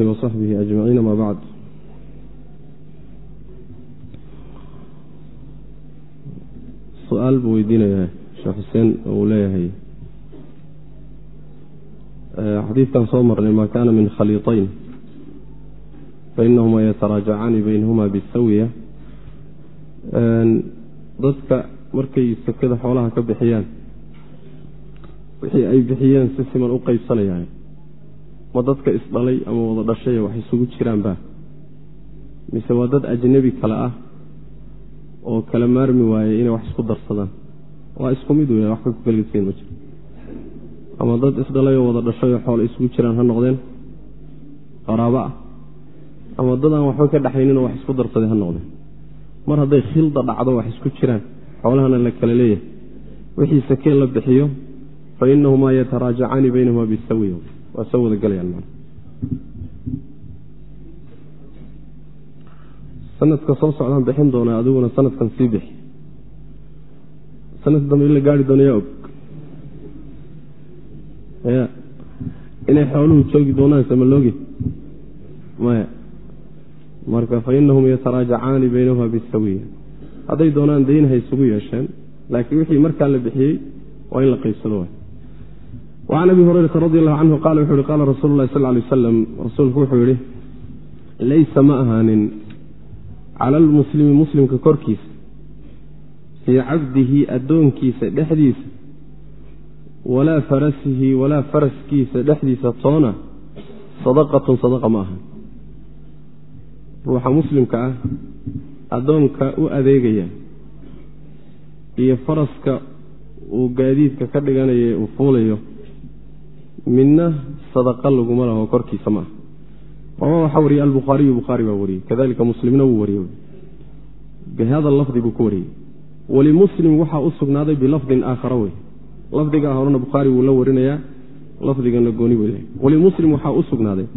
وصحبه أجمعين ما بعد su-aal buu weydiinayaa sheekh xuseen oo uu leeyahay xadiidkan soo marnay maa kaana min khaliiطayn fainahuma yataraajacaani baynahuma bisawiya dadka markay sakada xoolaha ka bixiyaan wixii ay bixiyeen si siman u qeybsanayaan ma dadka isdhalay ama wada dhashay wax isugu jiraanba? Mise waa dad ajnebi kale ah oo kala maarmi waayey inay wax isku darsadaan? Waa isku mid wey wax ka kukalgedsayn ma jiro. Ama dad isdhalay oo wada dhashay oo xoolo isugu jiraan ha noqdeen? Qaraabo ah. Ama dad aan waxba ka dhexaynin oo wax isku darsaday ha noqdeen? Mar hadday khilda dhacdo wax isku jiraan xoolahana la kala leeyahay. Wixii sakee la bixiyo? Fa inahumaa yataraajacaani baynahuma bisawiya waa soo wada gelayaan man sanadka soo socdaan bixin doonaa adiguna sanadkan sii bixi. Sanadka dambe in la gaari doono yaa og. Ya inay xooluhu joogi doonaan samaloogi maya marka fa inahum yataraajacaani baynahuma bisawiya. Hadday doonaan daynha isugu yeesheen laakiin wixii markaa la bixiyey waa in la qaybsado wacan abi hurayrata radi allahu canhu qala wuxu uhi qaala rasuulu lahi sal lay waslam rasuulku wuxuu yihi laysa ma ahaanin cala almuslimi muslimka korkiisa fii cabdihi addoonkiisa dhexdiisa walaa farasihi walaa faraskiisa dhexdiisa toona sadaqatun sadaqa ma ahan ruuxa muslimka ah addoonka u adeegaya iyo faraska uu gaadiidka ka dhiganaya uu fuulayo midna sadaqa laguma laho korkiisa ma ah rawa waxaa wariyey albukhaariyu bukhaari baa wariyey kadalika muslimna wuu wariyey bihada lafdi buu ku wariyey walimuslim waxaa u sugnaaday bilafdin aakhara wey. Lafdigaa horena bukhaari wuu la warinayaa lafdigana gooni lehay walimuslim waxaa u sugnaaday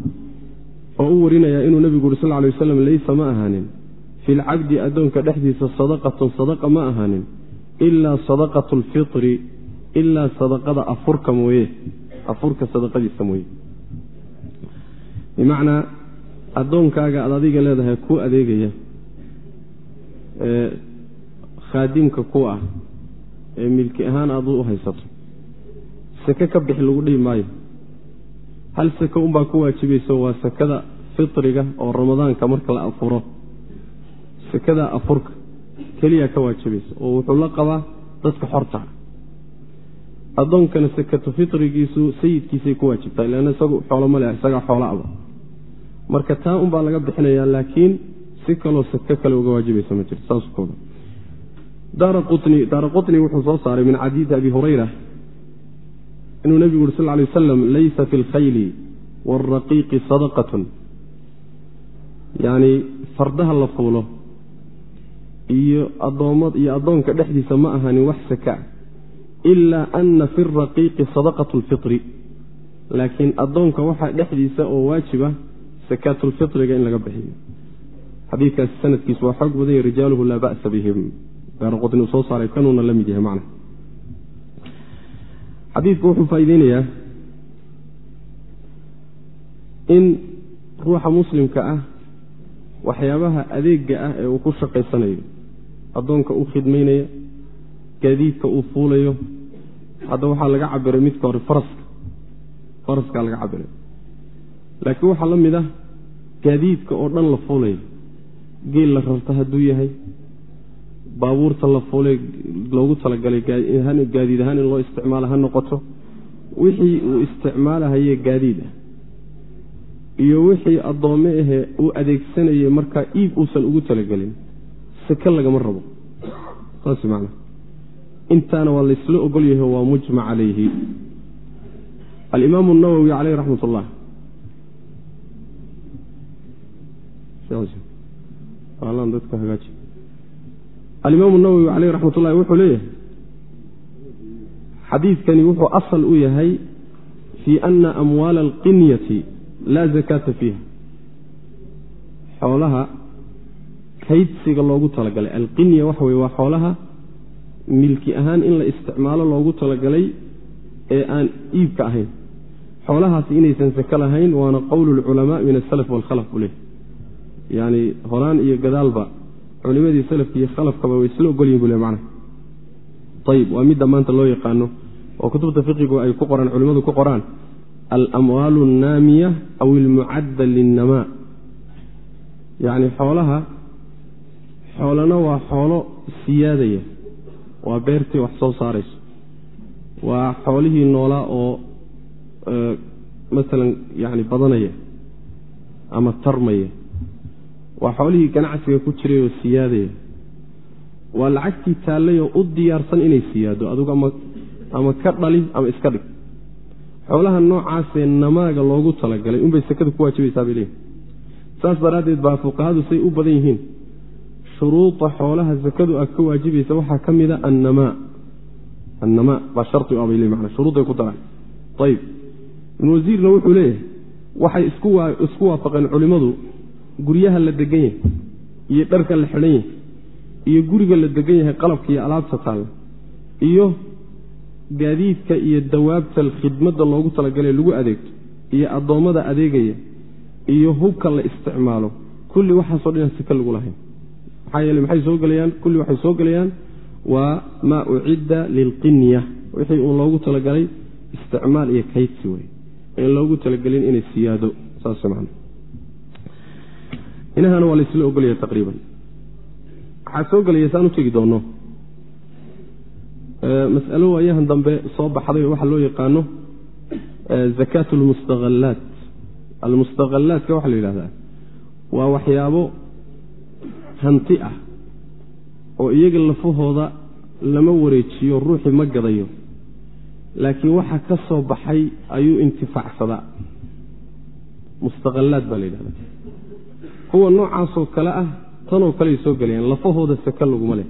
oo u warinayaa inuu nebigu uri sal lay waslam laysa ma ahaanin. Fi lcabdi addoonka dhexdiisa sadaqatun sadaqa ma ahaanin. Ilaa sadaqatu lfitri ilaa sadaqada afurka mooye afurka sadaqadiisa mooye. Bimacnaa addoonkaaga aad adiga leedahay ku adeegaya ee khaadimka ku ah ee milki ahaan aad u haysato. Sake ka bixi lagu dhihi maayo. Hal sake unbaa ku waajibayso waa sakada fitriga oo ramadaanka marka la afuro. Sakada afurka keliya ka waajibaysa oo wuxuu la qabaa dadka xorta addoonkana sakatu fitrigiisu sayidkiisay ku waajibtaa ilan isagu xoolo male isagaa xoola aba marka taa unbaa laga bixinayaa laakiin si kaloo sake kale uga waajibaysa ma jirto saas kooda. Daara qutni wuxuu soo saaray min xadiidi abi hurayra inuu nebigu uri sal ly wasalam laysa fi lkhayli wاlraqiiqi sadaqatun. Yacni fardaha la fuulo iyo addoonka dhexdiisa ma ahanin wax saka ilaa ana fi raqiiqi sadaqat lfitri laakiin addoonka waxaa dhexdiisa oo waajiba sakaatulfitriga in laga bixiyo. Xadiidkaasi sanadkiisu waa xoog badan yahy rijaaluhu laa ba'sa bihim. Daaraqutni uu saaray kanuuna la mid yahay macna. Xadiidku wuxuu faa'iideynayaa in ruuxa muslimka ah waxyaabaha adeega ah ee uu ku shaqaysanayo addoonka u khidmaynaya gaadiidka uu fuulayo. Hadda waxaa laga cabiray midka hore faraska. Faraskaa laga cabiray laakiin waxaa la mid ah gaadiidka oo dhan la fuulayo geel la rarta hadduu yahay. Baabuurta la fuulay loogu talagalay gaadiid ahaan in loo isticmaalo ha noqoto. Wixii uu isticmaalahaye gaadiid ah. Iyo wixii addoome ahee uu adeegsanayay markaa iib uusan ugu talagelin sake lagama rabo. Saas man intaana waa laysla ogol yahay waa mujmac calayhi. Alimaamu nawowi caleyh raxmat ullah alimaamu nawowi caleyh raxmat ullahi wuxuu leeyahay xadiidkani wuxuu asal u yahay fii ana amwaala alqinyati laa zakaata fiiha. Xoolaha kaydsiga loogu talagalay. Alqinya waxa weye waa xoolaha milki ahaan in la isticmaalo loogu talagalay ee aan iibka ahayn. Xoolahaasi inaysan sake lahayn waana qowlu lculamaa min asalaf waalkhalaf buu leh yani horaan iyo gadaalba culimadii salafka iyo khalafkaba way isla ogolyihin bu le macna ayib waa midda maanta loo yaqaano oo kutubta fiqigu ay ku qoraan culimmadu ku qoraan alamwaalu annaamiya aw ilmucadda linnamaa. Yacni xoolaha xoolana waa xoolo siyaadaya waa beertii wax soo saarayso. Waa xoolihii noolaa oo masalan yani badanaya ama tarmaya. Waa xoolihii ganacsiga ku jiray oo siyaadaya. Waa lacagtii taallayoo u diyaarsan inay siyaado adugu ama ama ka dhali ama iska dhig. Xoolaha noocaasee namaaga loogu talagalay. Unbay sekada ku waajibaysaa bay leeyihiin saas daraaddeed baa fuqahadu say u badan yihiin shuruuda xoolaha sakadu a ka waajibaysa waxaa ka mida annamaa. Annamaa baa shari u abay le mana shuruudday ku daraan ayib ibnu wasiirna wuxuu leeyahay waxay isku waafaqeen culimmadu guryaha la degan yahay iyo dharka la xidhan yahay iyo guriga la degan yahay qalabka iyo alaabta taalla iyo gaadiidka iyo dawaabta khidmadda loogu talagalay lagu adeegto iyo addoommada adeegaya iyo hubka la isticmaalo. Kulli waxaasoo dhan sika lagu lahayn maxaa yeele maxay soo gelayaan? Kulli waxay soo gelayaan. Waa maa ucidda lilqinya wixii uun loogu talagalay isticmaal iyo kaydsi wey in loogu talagelin inay siyaado saas man inahana waa laysla ogolaya taqriiban. Waxaa soo gelaya saan u tegi mas'alo waayahan dambe soo baxday oo waxaa loo yaqaano zakaat almustaqallaat almustaqallaatka waxaa la yidhahdaa waa waxyaabo hanti ah oo iyaga lafahooda lama wareejiyo ruuxii ma gadayo. Laakiin waxa ka soo baxay ayuu intifaacsadaa mustaqallaad baa la yidhahdaa. Kuwa noocaasoo kale ah tanoo kaleay soo gelayaan. Lafahooda saka laguma leh.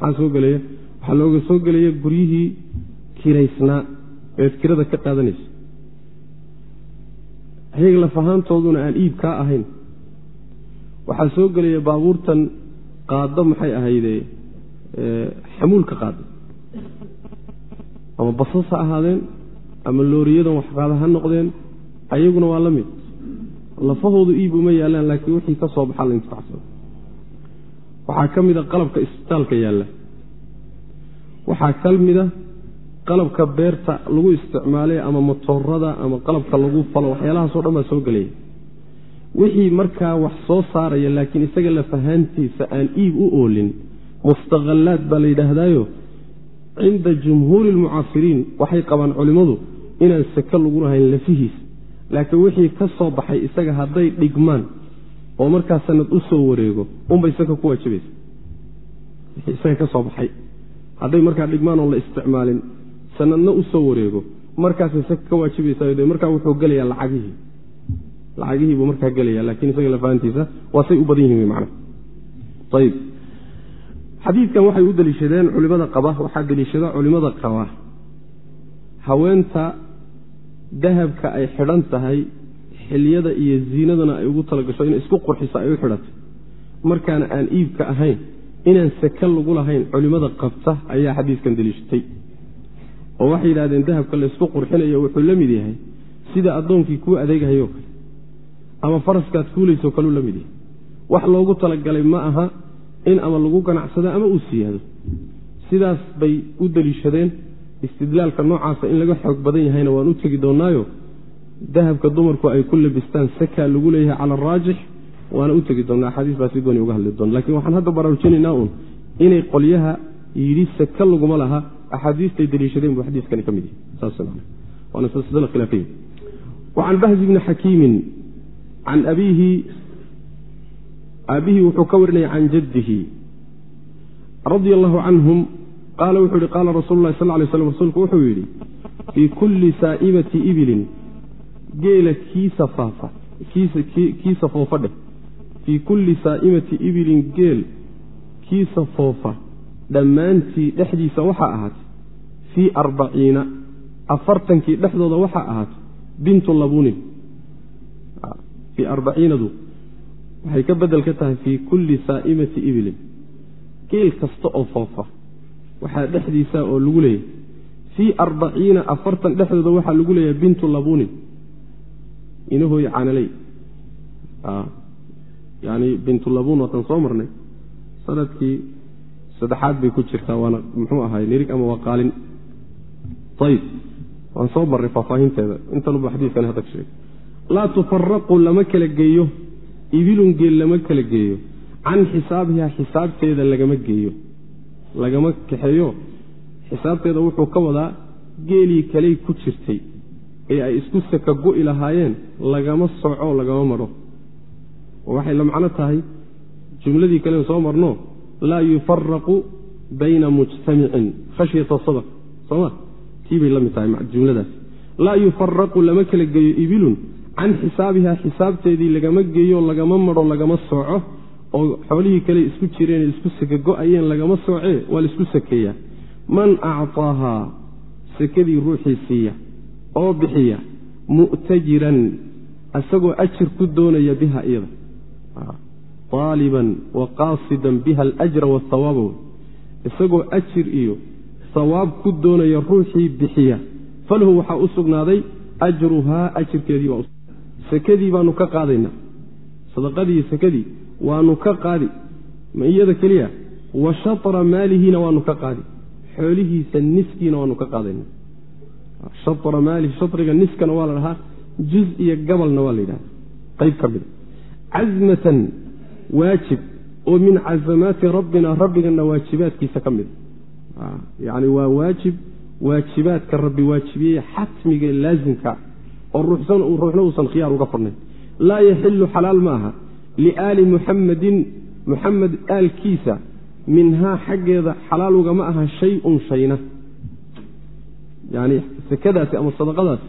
Maxaa soo gelaya waxaa looga soo gelaya guryihii kiraysnaa eed kirada ka qaadanayso ayaga lafahaantooduna aan iib kaa ahayn waxaa soo gelaya baabuurtan qaado maxay ahayde xamuulka qaada ama basas ha ahaadeen ama looriyadan waxqaada ha noqdeen ayaguna waa la mid. Lafahoodu iib uma yaallaan laakiin wixii ka soo baxaa la intifacsado waxaa ka mid a qalabka isbitaalka yaalla. Waxaa ka mida qalabka beerta lagu isticmaalay ama motoorada ama qalabka lagu falo waxyaalahaasoo dhan baa soo gelaya wixii markaa wax soo saaraya laakiin isaga lafahaantiisa aan iib u oolin mustaqallaad baa la yidhaahdaayo cinda jumhuuri lmucaasiriin waxay qabaan culimmadu inaan sake lagu lahayn lafihiisa laakiin wixii ka soo baxay isaga hadday dhigmaan oo markaa sanad u soo wareego unbay saka ku waajibaysa isaga ka soo baxay. Hadday markaa dhigmaan oon la isticmaalin sanadna u soo wareego markaasay saka ka waajibaysaa de markaa wuxuu gelayaa lacagihii lacagihii buu markaa gelaya laakiin isaga lafahantiisa waa say u badan yihiin man ayib xadiidkan waxay u deliishadeen culimada qaba waxaa deliishada culimada qaba haweenta dahabka ay xidhan tahay xiliyada iyo ziinadana ay ugu talagasho inay isku qurxiso ay u xidhatay. Markaana aan iibka ahayn inaan sake lagu lahayn culimada qabta ayaa xadiiskan deliishatay oo waxay yidhahdeen dahabka laysku qurxinayo wuxuu la mid yahay sida addoonkii kuu adeegahayo kale ama faraskaad fuulayso kaluu la mid yahay. Wax loogu talagalay ma aha in ama lagu ganacsado ama uu siyaado. Sidaas bay u deliishadeen. Istidlaalka noocaasa in laga xoog badan yahayna waan u tegi doonaayo dahabka dumarku ay ku labistaan sakaa lagu leeyahay cala araajix waana u tegi doonaa axaadiis baa si gooni uga hadli doona laakiin waxaan hadda baraarujinaynaa uun inay qolyaha yidhi saka laguma laha axaadiistay deliishadeen buu xadiiskani ka mid yahay. Saaswaana silsila khilaafiya wacan bahzi bni xakiimin can abiihi aabihii wuxuu ka warinaya can jaddihi radia allahu canhum qaala wuxuu yihi qaala rasuulu lahi sal lay slam rasuulku wuxuu yidhi fii kulli saa'imati ibilin geela kiisa faafa kiisa foofa dheh fii kulli saa'imati ibilin geel kiisa foofa dhammaantii dhexdiisa waxaa ahaatay fii arbaciina afartankii dhexdooda waxaa ahaatay bintu labunin fii arbaciinadu waxay ka bedel ka tahay fii kulli saa'imati ibilin geel kasta oo foofa waxaa dhexdiisa oo lagu leeyahay fii arbaciina afartan dhexdooda waxaa lagu leeyahay bintu labunin inahooy canaley yani bintu labun waatan soo marnay sannadkii saddexaad bay ku jirtaa waana muxuu ahaay nirig ama waa qaalin ayib waan soo marray faahfaahinteeda intanuba xadiiskani hadda sheegay laa tufaraqu lama kala geeyo ibilun geel lama kala geeyo can xisaabiha xisaabteeda lagama geeyo lagama kaxeeyo. Xisaabteeda wuxuu ka wadaa geelii kaley ku jirtay ee ay isku saka go'i lahaayeen lagama soco lagama madho waxay la macno tahay jumladii kalen soo marno laa yufaraqu bayna mujtamicin khashyata sadaq sooma tii bay la mid tahay jumladaas. Laa yufaraqu lama kala geeyo ibilun can xisaabiha xisaabteedii lagama geeyo lagama madho lagama sooco oo xoolihii kale isku jireen isku saka go'ayeen lagama soocee waa la isku sakeeyaa man acطaahaa sakadii ruuxii siiya oo bixiya mu'tajiran isagoo ajir ku doonaya biha iyada. Aaliban wa qaasidan biha alajra wahawaaba isagoo ajir iyo hawaab ku doonaya ruuxii bixiya. Falahu waxaa u sugnaaday ajruhaa ajirkeedii baa sakadii baanu ka qaadaynaa. Sadaqadii sakadii waanu ka qaadi. Ma iyada keliya wa shatra maalihiina waanu ka qaadi. Xoolihiisa niskiina waanu ka qaadayna shatra maalihi shatriga niskana waa la dhahaa juz iyo gabalna waa la yidhahda qayb ka mida casmatan waajib oo min casamaati rabbina rabbigana waajibaadkiisa ka mida yacni waa waajib waajibaadka rabbi waajibiyey xatmiga laasimka oo ruuxna uusan khiyaar uga fadnayn laa yaxilu xalaal ma aha liaali muxamadin muxamed aalkiisa minhaa xaggeeda xalaal ugama aha shay-un shayna. Yani sekadaasi ama sadaqadaasi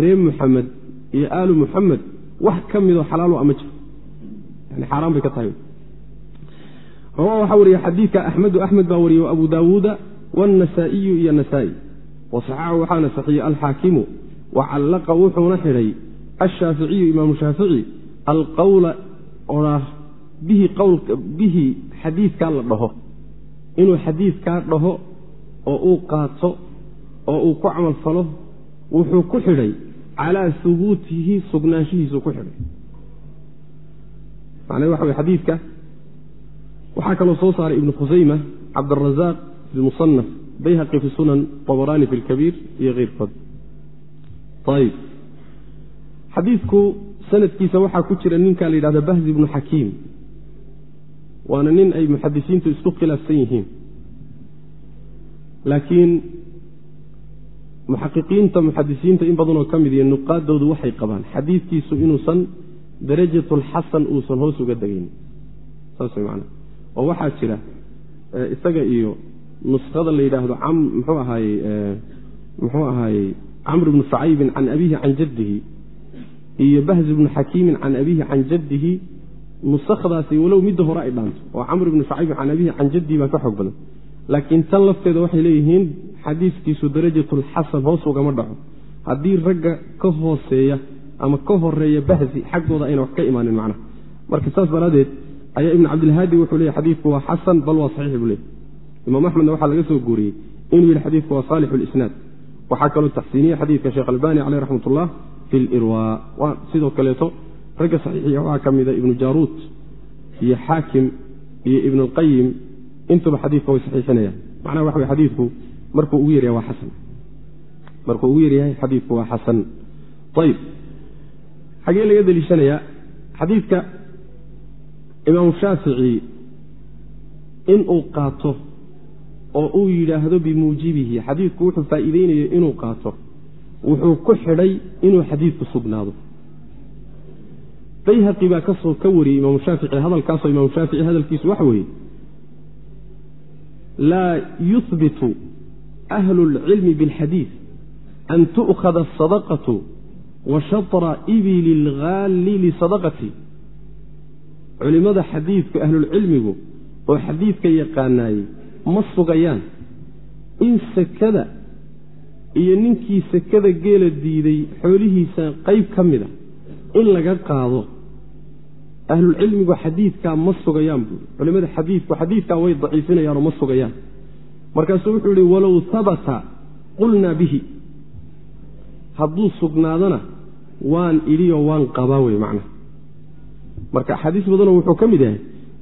reer muxamed iyo aalu muxamed wax ka midoo xalaalo ama jiro. Yani xaaraan bay ka tahay. Rawa waxaa wariya xadiidka axmedu axmed baa wariyey abu daawuuda wاnasaa'iyu iyo nasaa-i. Wasaxaxu waxaana saxiiyey alxaakimu wacallaqa wuxuuna xidhay ashaaficiyu imaamu shaafici alqowla odhaah bihi xadiidkaa la dhaho. Inuu xadiidkaa dhaho oo uu qaato oo uu ku camal falo wuxuu ku xidhay calaa hubuutihi sugnaanshihiisuu ku xidhay macnaa waxa way xadiidka waxaa kaloo soo saaray ibnu khusayma cabdarazaaq fi lmusanaf bayhaqi fi sunan tabaraani fi lkabiir iyo keyrkood xadiidku sanadkiisa waxaa ku jira ninka la yidhahda bahzi ibnu xakiim waana nin ay muxadisiintu isku khilaafsan yihiin laakiin muxaqiqiinta muxadisiinta in badanoo ka mid iyo nuqaadoodu waxay qabaan xadiidkiisu inuusan darajatulxasan uusan hoos uga degayn saas macnaa oo waxaa jira isaga iyo nuskhada la yidhaahdo mxuu ahaaye muxuu ahaayey camr ibnu shucaybin can abiihi can jaddihi iyo bahz ibnu xakiimin can abiihi can jaddihi nuskhdaasi walow midda hore ay dhaanto. Oo camr ibnu shucaybin can abiihi can jaddihi baa ka xoog badan. Laakiin tan lafteeda waxay leeyihiin xadiiskiisu darajatulxasan hoos ugama dhaco. Haddii ragga ka hooseeya ama ka horreeya bahzi xaggooda ayna wax ka imaanin macnaha. Marka saas daraaddeed ayaa ibnu cabdilhaadi wuxuu leeyay xadiidku waa xasan bal waa saxiix buu leeyay imaam axmedna waxaa laga soo guuriyey inuu yidhi xadiidku waa saalixu lisnaad waxaa kaloo taxsiiniyey xadiidka sheekh albani caleyh raxmat ullah fi lirwa sidoo kaleeto ragga saxiixiya waxaa ka mida ibnu jaaruut iyo xaakim iyo ibnu alqayim intuba xadiidka way saxiixinayaan. Macnaha waxa way xadiidku markuu ugu yaryahay waa xasan. Markuu ugu yaryahay xadiidku waa xasan. Ayib xagee laga deliishanayaa xadiidka imaamu shaafici inuu qaato oo uu yidhaahdo bimuujibihi xadiidku wuxuu faa'iideynayo inuu qaato wuxuu ku xidhay inuu xadiidku sugnaado bayhaqi baa kasoo ka wariyey imaamu shaafici hadalkaasoo imaamu shaafici hadalkiisu waxa weeye laa yuhbitu ahlu اlcilmi biاlxadiid an tu'khada asadaqatu wa shatra ibili اlgaalli lisadaqati culimmada xadiidku ahlulcilmigu oo xadiidka yaqaanaayey ma sugayaan. In sakada iyo ninkii sakada geela diiday xoolihiisa qayb ka mid a in laga qaado. Ahlulcilmigu xadiidkaa ma sugayaan buuri culimmada xadiidku xadiidkaa way daciifinayaanoo ma sugayaan. Markaasuu wuxuu yihi walow habata qulnaa bihi. Hadduu sugnaadona waan idhioo waan qabaa wey macnaha. Marka axaadiis badanoo wuxuu ka mid yahay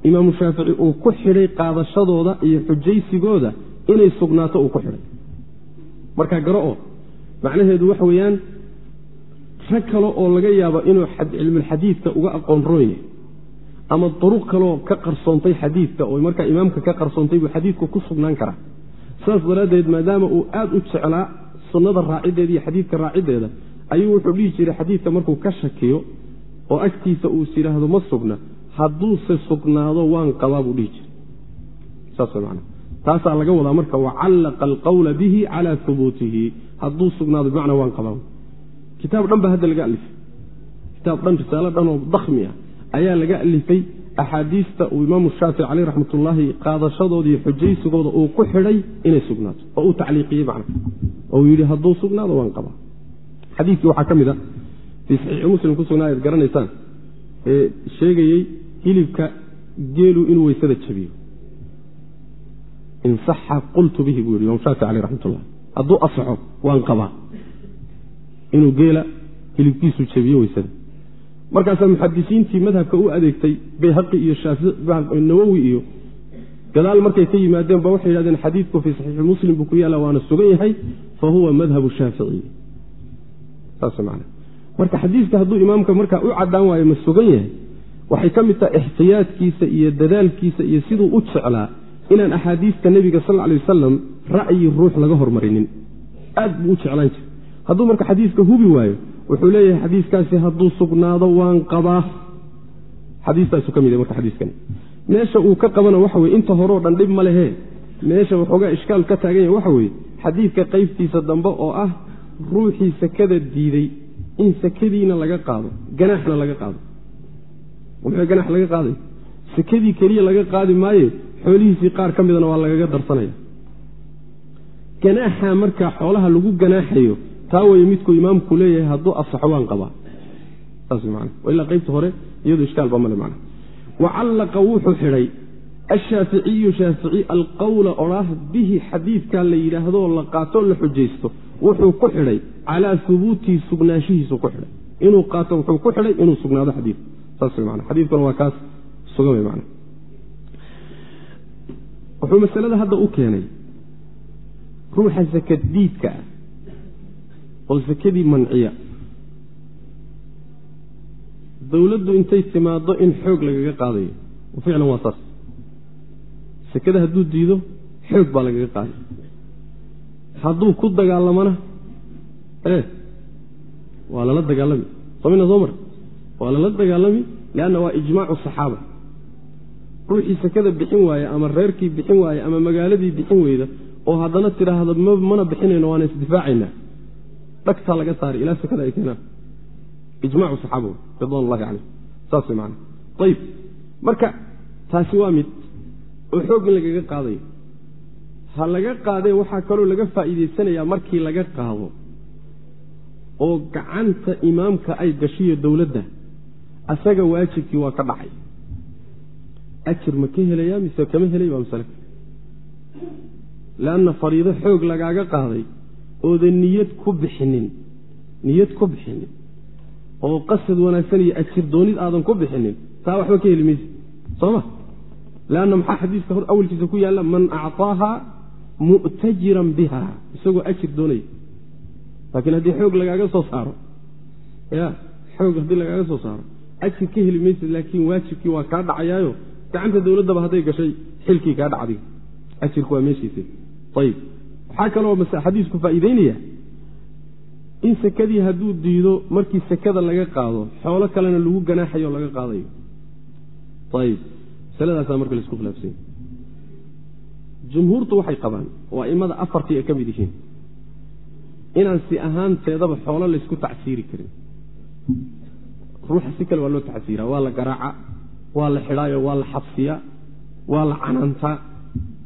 imaamu shaafici uu ku xidhay qaadashadooda iyo xujaysigooda inay sugnaato uu ku xidhay. Markaa garo oo macnaheedu waxa weeyaan rag kale oo laga yaabo inuu cilmulxadiidka uga aqoon roon yahay ama duruq kaleoo ka qarsoontay xadiidka oo markaa imaamka ka qarsoontay buu xadiidku ku sugnaan karaa. Saas daraaddeed maadaama uu aada u jeclaa sunnada raaciddeeda iyo xadiidka raaciddeeda ayuu wuxuu dhihi jiray xadiidka markuu ka shakiyo oo agtiisa uus yidhaahdo ma sugna hadduuse sugnaado waan qabaa buu dhihi jiray taasaa laga wadaa marka wacallaqa alqawla bihi cala hubuutihi hadduu sugnaado bimacnaa waan qabaa kitaab dhan baa hadda laga alifay. Kitaab dhan risaalo dhan oo dakhmi ah ayaa laga alifay. Axaadiista uu imaamu shaafici caleyh qaadashadooda iyo xujaysigooda uu ku xidhay inay sugnaato. Oo uu tacliiqiyey macna oo uu yidhi hadduu sugnaado waan qabaa xadiidkii waxaa ka mid a fii saxiixi muslim ku sugnaa ad garanaysaan ee sheegayey hilibka geelu inuu weysada jabiyo. Insaxa qultu bihi buu yidhi imam shaafici caleyh raxmatullah. Hadduu asaxo waan qabaa. Inuu geela hilibkiisu jabiyo weysada markaasaa muxadisiintii madhabka u adeegtay bayhaqi iyo nawowi iyo gadaal markay ka yimaadeen ba waxay yidhahdeen xadiidku fii saxiixi muslim buu ku yaalla waana sugan yahay fa huwa madhabu shaaficiyi saas man marka xadiiska hadduu imaamka markaa u caddaan waayo ma sugan yahay waxay ka mid tahay ixtiyaadkiisa iyo dadaalkiisa iyo siduu u jeclaa inaan axaadiista nebiga sal alay wasalam ra'yi ruux laga hormarinin. Aad buu u jeclaan jiray. Hadduu marka xadiiska hubi waayo wuxuu leeyahay xadiiskaasi hadduu sugnaado waan qabaa. Xadiistaasu ka mid marka xadiiskani. Meesha uu ka qabana waxa weye inta horeo dhan dhib ma lehe meesha waxoogaa ishkaal ka taagan yahay waxa weeye xadiidka qaybtiisa dambe oo ah ruuxii sakada diiday in sakadiina laga qaado ganaaxna laga qaado muxuu ganax laga qaaday. Sakadii keliya laga qaadi maaye xoolihiisii qaar ka midana waa lagaga darsanaya. Ganaaxa markaa xoolaha lagu ganaaxayo taa weye midkuu imaamku leeyahay hadduu asaxo waan qabaa. Saas man ilaa qaybta hore iyadu ishkaalba male man wacallaqa wuxuu xidhay ashaaficiyu shaafici alqowla odhaah bihi xadiidkaa la yidhaahdooo la qaatoo la xujaysto. Wuxuu ku xidhay calaa hubuutihi sugnaanshihiisu ku xidhay. Inuu qaato wuxuu ku xidhay inuu sugnaado xadiid xadiidkuna waa kaas sugan wuxuu masalada hadda u keenay ruuxa sakad diidka ah oo sakadii manciya. Dowladdu intay timaaddo in xoog lagaga qaadayo. Ficlan waa saas. Sakada hadduu diido xoog baa lagaga qaaday. Hadduu ku dagaalamana e waa lala dagaalami. Samina soo mar waa lala dagaalami leanna waa ijmaacu saxaaba. Ruuxii sakada bixin waaye ama reerkii bixin waaye ama magaaladii bixin weyda oo haddana tidhaahda mana bixinayno waana isdifaacaynaa dhagtaa laga saara ilaa sakada ay keenaan. Ijmacu saxaaba ridwan ullahi caleyh saas man ayib marka taasi waa mid oo xoog in lagaga qaadayo. Ha laga qaadee waxaa kaloo laga faa'iidaysanayaa markii laga qaado. Oo gacanta imaamka ay gashiyo dowladda asaga waajibkii waa ka dhacay. Ajir ma ka helayaa mise kama helay waa masale. Leanna fariido xoog lagaaga qaaday oodan niyad ku bixinin niyad ku bixinin oo qasad wanaagsan iyo ajir doonid aadan ku bixinin taa waxba ka heli mayse sooma leanna maxaa xadiiska hor awalkiisa ku yaalla? Man acطaaha mu'tajiran biha. Isagoo ajir doonaya laakiin haddii xoog lagaaga soo saaro ya xoog haddii lagaaga soo saaro ajir ka heli mayse laakiin waajibkii waa kaa dhacayaayo. Gacanta dowladdaba hadday gashay xilkii kaa dhacday. Ajirku waa meeshiisa ayib waxaa kaloo xadiisku faa'iideynaya in sakadii hadduu diido markii sakada laga qaado xoolo kalena lagu ganaaxayo laga qaadayo. Ayib masaladaasaa marka la isku khilaafsanya jumhuurtu waxay qabaan oo aimada afartii ay ka mid yihiin inaan si ahaanteedaba xoolo laysku tacsiiri karin ruuxa si kale waa loo tacsiiraa waa la garaaca waa la xidhaayo waa la xabsiyaa waa la canaantaa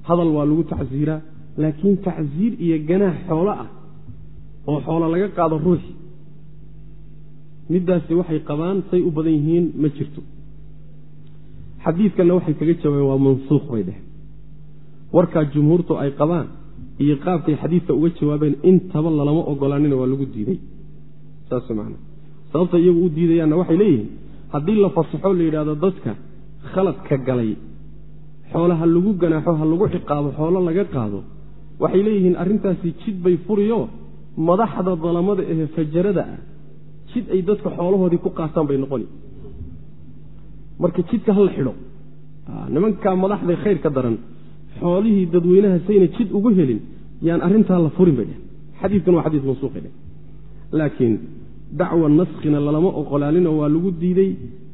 hadal waa lagu tacsiiraa laakiin tacsiir iyo ganaax xoolo ah oo xoolo laga qaado ruuxi middaasi waxay qabaan say u badan yihiin ma jirto. Xadiidkanna waxay kaga jawaabeen waa mansuukh bay dheh warkaa jumhuurtu ay qabaan iyo qaabkay xadiidka uga jawaabeen intaba lalama ogolaanina waa lagu diiday saas man sababta iyagu u diidayaanna waxay leeyihiin haddii la fasaxo la yidhahdo dadka khaladka galay xoolo ha lagu ganaaxo ha lagu ciqaabo xoolo laga qaado waxay leeyihiin arrintaasi jid bay furiyo madaxda dalamada ee fajarada ah jid ay dadka xoolahoodii ku qaataan bay noqoni. Marka jidka hala xidho nimankaa madaxda khayr ka daran xoolihii dadweynaha sayna jid ugu helin yaan arrintaa la furin bay dheh xadiidkan waa xadiis mansuuqay dheh laakiin dacwa naskhina lalama oqolaaninoo waa lagu diidey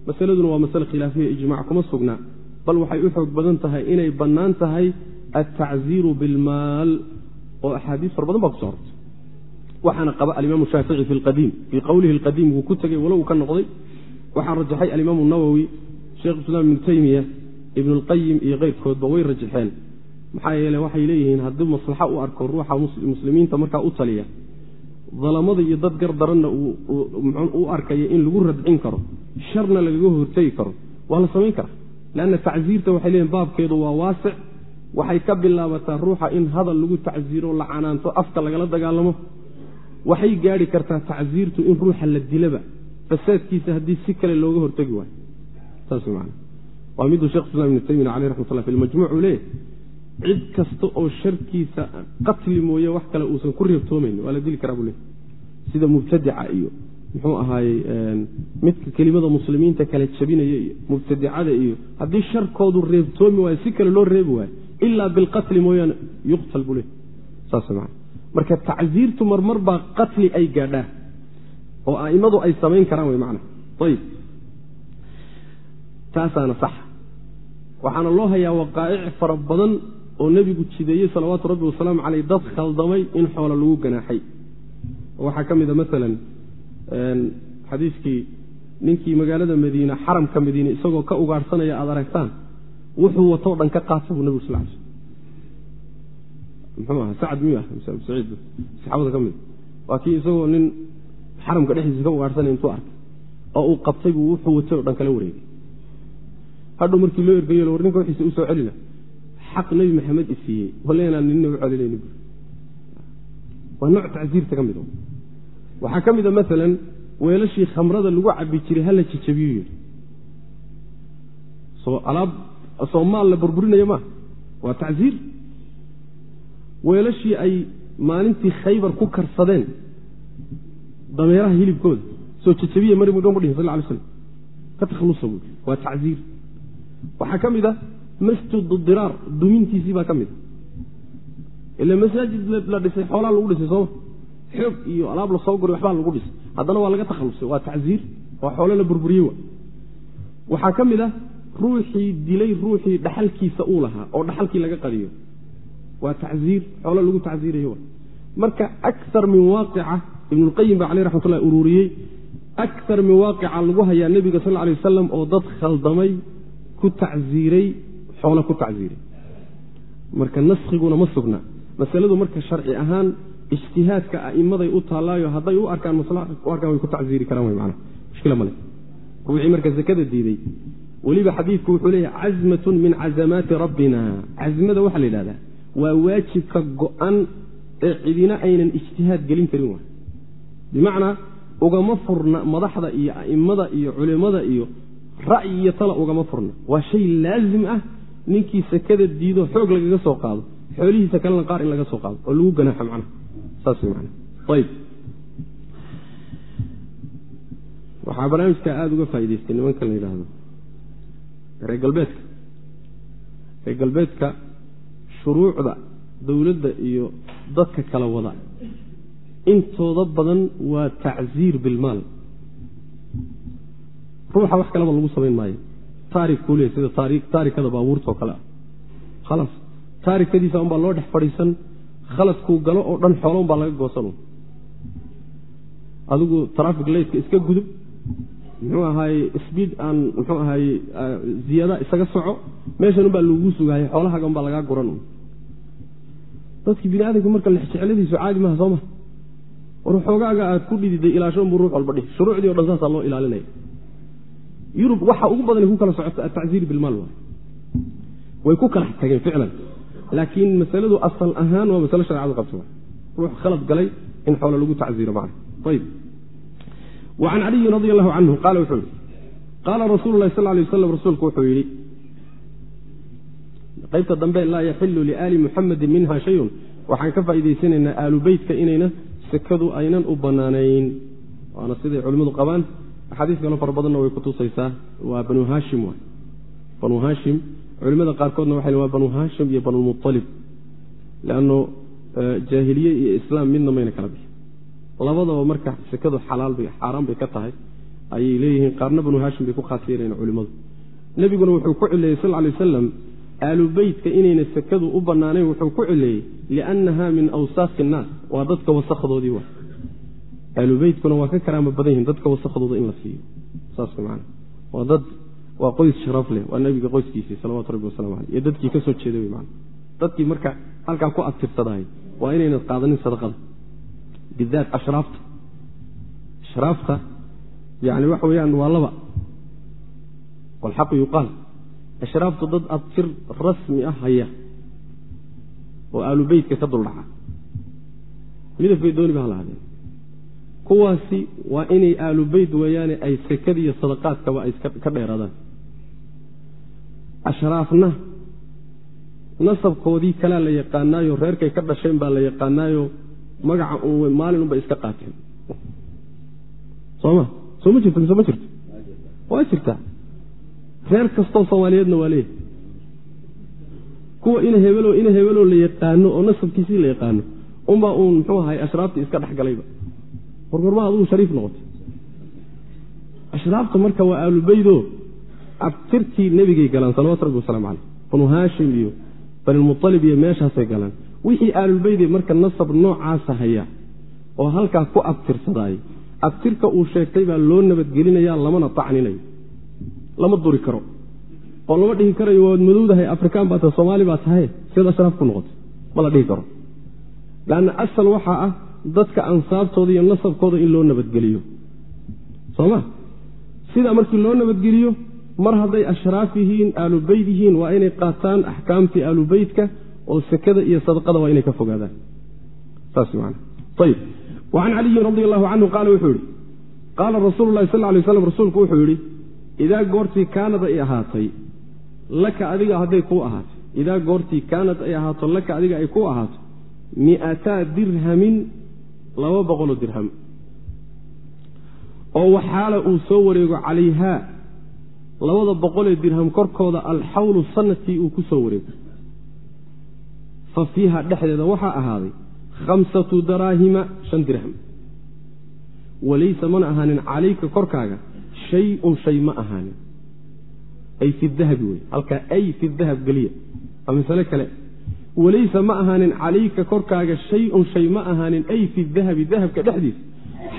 masaladuna waa masale khilaafiya ijmac kuma sugnaa bal waxay u xoog badan tahay inay bannaan tahay altacziiru bilmaal oo axaadiis far badan baa kuso hortay. Waxaana qaba alimaamu shaafici fi lqadiim fii qowlihi alqadiim wuu ku tegey walow ka noqday. Waxaa rajaxay alimaamu nawowi sheekh islaam ibnu teymiya ibnu lqayim iyo keyrkoodba way rajaxeen. Maxaa yeele waxay leeyihiin haddii maslaxo u arko ruuxa muslimiinta markaa u taliya dalamada iyo dad gar daranna u arkaya in lagu radcin karo. Sharna lagaga hortegi karo. Waa la samayn karaa. Leanna tacsiirta waxay leeyihiin baabkeedu waa waasic. Waxay ka bilaabataa ruuxa in hadal lagu tacsiiro la canaanto afka lagala dagaalamo. Waxay gaadhi kartaa tacsiirtu in ruuxa la dilaba. Fasaadkiisa haddii si kale looga hortegi waayo. Saas man waa miduu shekh islam ibnu taymiya caleyh raxmat fi lmajmuuc uu leeyahy cid kasta oo sharkiisa qatli mooye wax kale uusan ku reebtoomayn waa la dili karaa buu leey sida mubtadica iyo muxuu ahaayey midka kelimada muslimiinta kala jabinaya iyo mubtadicada iyo haddii sharkoodu reebtoomi waayo si kale loo reebi waayo ilaa bilqatli mooyaane yuqtal buu leey saas man marka tacsiirtu marmar baa qatli ay gaadhaan oo a'immadu ay samayn karaan wey macna. Ayib. Taasaana sax. Waxaana loo hayaa waqaa'ic fara badan oo nebigu jideeyey salawaatu rabbi wasalaamu caleyh dad khaldamay in xoola lagu ganaaxay. Waxaa ka mida maalan xadiiskii ninkii magaalada madiine xaramka madiine isagoo ka ugaadhsanaya aad aragtaan wuxuu watoo dhan ka qaata buu nebigu sal l mxuu aha sacad miyu ah saciid saxaabada ka mid. Waa kii isagoo nin xaramka dhexdiisa ka ugaadhsanaya intuu arkay oo uu qabtay buu wuxuu watay oo dhan kala wareegay. Hadhow markii loo ergayo war ninka wixiisa u soo celina xaq nebi maxamed i siiyey. Holenaan celinayni bu waa nooc tacsiirta ka mid waxaa ka mida maalan weelashii khamrada lagu cabi jiray hala jajabiyu yidhi. Soo alaab soo maal la burburinayo maaha. Waa tacsiir. Weelashii ay maalintii khaybar ku karsadeen dameeraha hilibkooda. Soo jajabiya mari mu dhan bu dhihin sal lay slam ka takhalusa buui waa tacsiir. Waxaa ka mid a masjidu diraar dumintiisii baa ka mid. Ila masaajid la dhisay xoolaa lagu dhisay sooma xoog iyo alaab la soo guray waxbaa lagu dhisay. Haddana waa laga takhalusay waa tacsiir waa xoolo la burburiyey wa waxaa ka mid ah ruuxii dilay ruuxii dhaxalkiisa uu lahaa oo dhaxalkii laga qadiyo. Waa tacsiir xoolo lagu tacsiirayo marka akar min waaqica ibnulqayim baa caleyh raxmat ullahi ururiyey akar min waaqica lagu hayaa nebiga sal ly wasalam oo dad khaldamay ku tacsiiray xoolo ku tacsiiray marka naskiguna ma sugna. Masaladu marka sharci ahaan ijtihaadka a'immaday u taallaayo hadday u arkaan masla u arkaan way ku tacsiiri karaan way macana mushkila male ruuxii marka sakada diiday weliba xadiidku wuxuu leeyahy cazmatun min cazamaati rabbina. Cazmada waxaa la yidhahdaa waa waajibka go-an ee cidina aynan ijtihaad gelin karin waay. Bimacnaa ugama furna madaxda iyo a'immada iyo culimmada iyo ra'yi iyo tala ugama furna. Waa shay laazim ah ninkii sakada diido xoog lagaga soo qaado. Xoolihiisa kalena qaar in laga soo qaado oo lagu ganaaxo macnaha saas man ayb waxaa barnaamijka aada uga faa'idaystay nimankan la yidhaahdo. Reer galbeedka. Reer galbeedka shuruucda dowladda iyo dadka kala wada. Intooda badan waa tacsiir bilmaal ruuxa wax kaleba lagu samayn maayo taarik kuu leey sida taarikada baabuurtaoo kale. Ah taarikadiisa unbaa loo dhex fadhiisan khaladkuu galo oo dhan xoolo unbaa laga goosan. Adigu trafic laytka iska gudub. Muxuu ahaaye sbiid aan muxuu ahaaye ziyaada isaga soco. Meeshan unbaa lagu sugaayay xoolahaaga unbaa lagaa guran. Dadkii bini aadamka marka lexjecladiisu caadi maha soo ma? War xoogaaga aad ku dhididay ilaasho unbuu ruux walba dhihi. Shuruucdii o dhan saasaa loo ilaalinaya yurub waxa ugu badan ku kala socota atacziir bilmaal way ku kala tageen ficlan. Laakiin masaladu asal ahaan waa masalo sharecadu qabto. Ruux khalad galay in xoolo lagu tacziiro macna. Ayb wa can caliyin radi allahu canhu qaala wuxuu yihi qaala rasuulu lahi sal lay waslam rasuulku wuxuu yidhi qaybta dambe laa yaxilu liaali muxamedin minha shayun. Waxaan ka faa'idaysanaynaa aalu beytka inayna sekadu aynan u bannaanayn. Waana siday culimmadu qabaan axaadiis kalo fara badanna way kutusaysaa waa banu hashim waay. Banu hashim culimmada qaarkoodna waxay waa banu hashim iyo banulmualib leanno jaahiliye iyo islaam midna mayna kala bixin. Labadaba marka sekadu xalaal bay xaaraan bay ka tahay ayay leeyihiin qaarna banu hashim bay ku khaas yeelayen culimmadu nebiguna wuxuu ku cileeyey sal lay wasalam aalu beytka inayna sekadu u bannaanayn wuxuu ku cileeyey liannaha min awsaaqi innaas waa dadka wasakdoodii wa aalu beytkuna waa ka karaama badan yihiin dadka wasakhdooda in la siiyo. Saas man waa dad waa qoys sharaf leh waa nebiga qoyskiisii salawatu rabbi wasalamu aleyh iyo dadkii ka soo jeeda wey man dadkii marka halkaa ku abtirsadahay waa inaynad qaadanin sadaqada. Bidaat ashraafta ashraafta yani waxa weeyaan waa laba. Walxaqu yuqaal. Ashraaftu dad abtir rasmi ah haya oo aalu beytka ka duldhaca. Midabkay dooni ba halaadeen kuwaasi waa inay aalu beyt weeyaane ay sekadiiyo sadaqaadkaba ay ka dheeraadaan. Ashraafna nasabkoodii kalaa la yaqaanaayo reerkay ka dhasheen baa la yaqaanaayo magaca uun maalin unbay iska qaateen. Soma soo ma jirto mise ma jirto? Waa jirtaa? Reer kastoo soomaaliyeedna waa leeyahay. Kuwa ina hebelo ina hebeloo la yaqaano oo nasabkiisii la yaqaano unbaa uun muxuu ahay ashraaftii iska dhex galayba wargormaa adugu shariif noqotay. Ashraafta marka waa aalubeydo abtirkii nebigay galaan salawatu rabbi wasalamu caleyh banu haashim iyo banilmualib iyo meeshaasay galaan. Wixii aalulbeyde marka nasab noocaasa haya oo halkaa ku abtirsadaay abtirka uu sheegtay baa loo nabadgelinaya lamana tacninayo lama duri karo. Oo lama dhihi karayo waad madowdahay afrikaan baa tahay soomaali baa tahay siad ashraaf ku noqotay ma la dhihi karo. Lanna asal waxaa ah dadka ansaabtooda iyo nasabkooda in loo nabadgeliyo. Sooma? Sidaa markii loo nabadgeliyo mar hadday ashraaf yihiin aalubeyd yihiin waa inay qaataan axkaamtii aalubeydka oo sekada iyo sadaqada waa inay ka fogaadaan. Wacan caliyin radi allahu canhu qaala wuxuu yihi qaala rasuulu lahi sal lay slam rasuulku wuxuu yidhi idaa goortii kaanad ay ahaatay laka adiga hadday kuu ahaato idaa goortii kaanad ay ahaato laka adiga ay kuu ahaato miataa dirhamin laba boqoloo dirham. oo waxaala uu soo wareego calayhaa labada boqolee dirham korkooda alxawlu sannadkii uu ku soo wareego fa fiiha dhexdeeda waxaa ahaaday khamsatu daraahima shan dirham. Walaysa mana ahaanin calayka korkaaga shay-un shay ma ahaanin. Ay fi dahabi wey halkaa ay fi dahab geliya. Waa masale kale walaysa ma ahaanin calayka korkaaga shay-un shay ma ahaanin ay fi dahabi dahabka dhexdiisa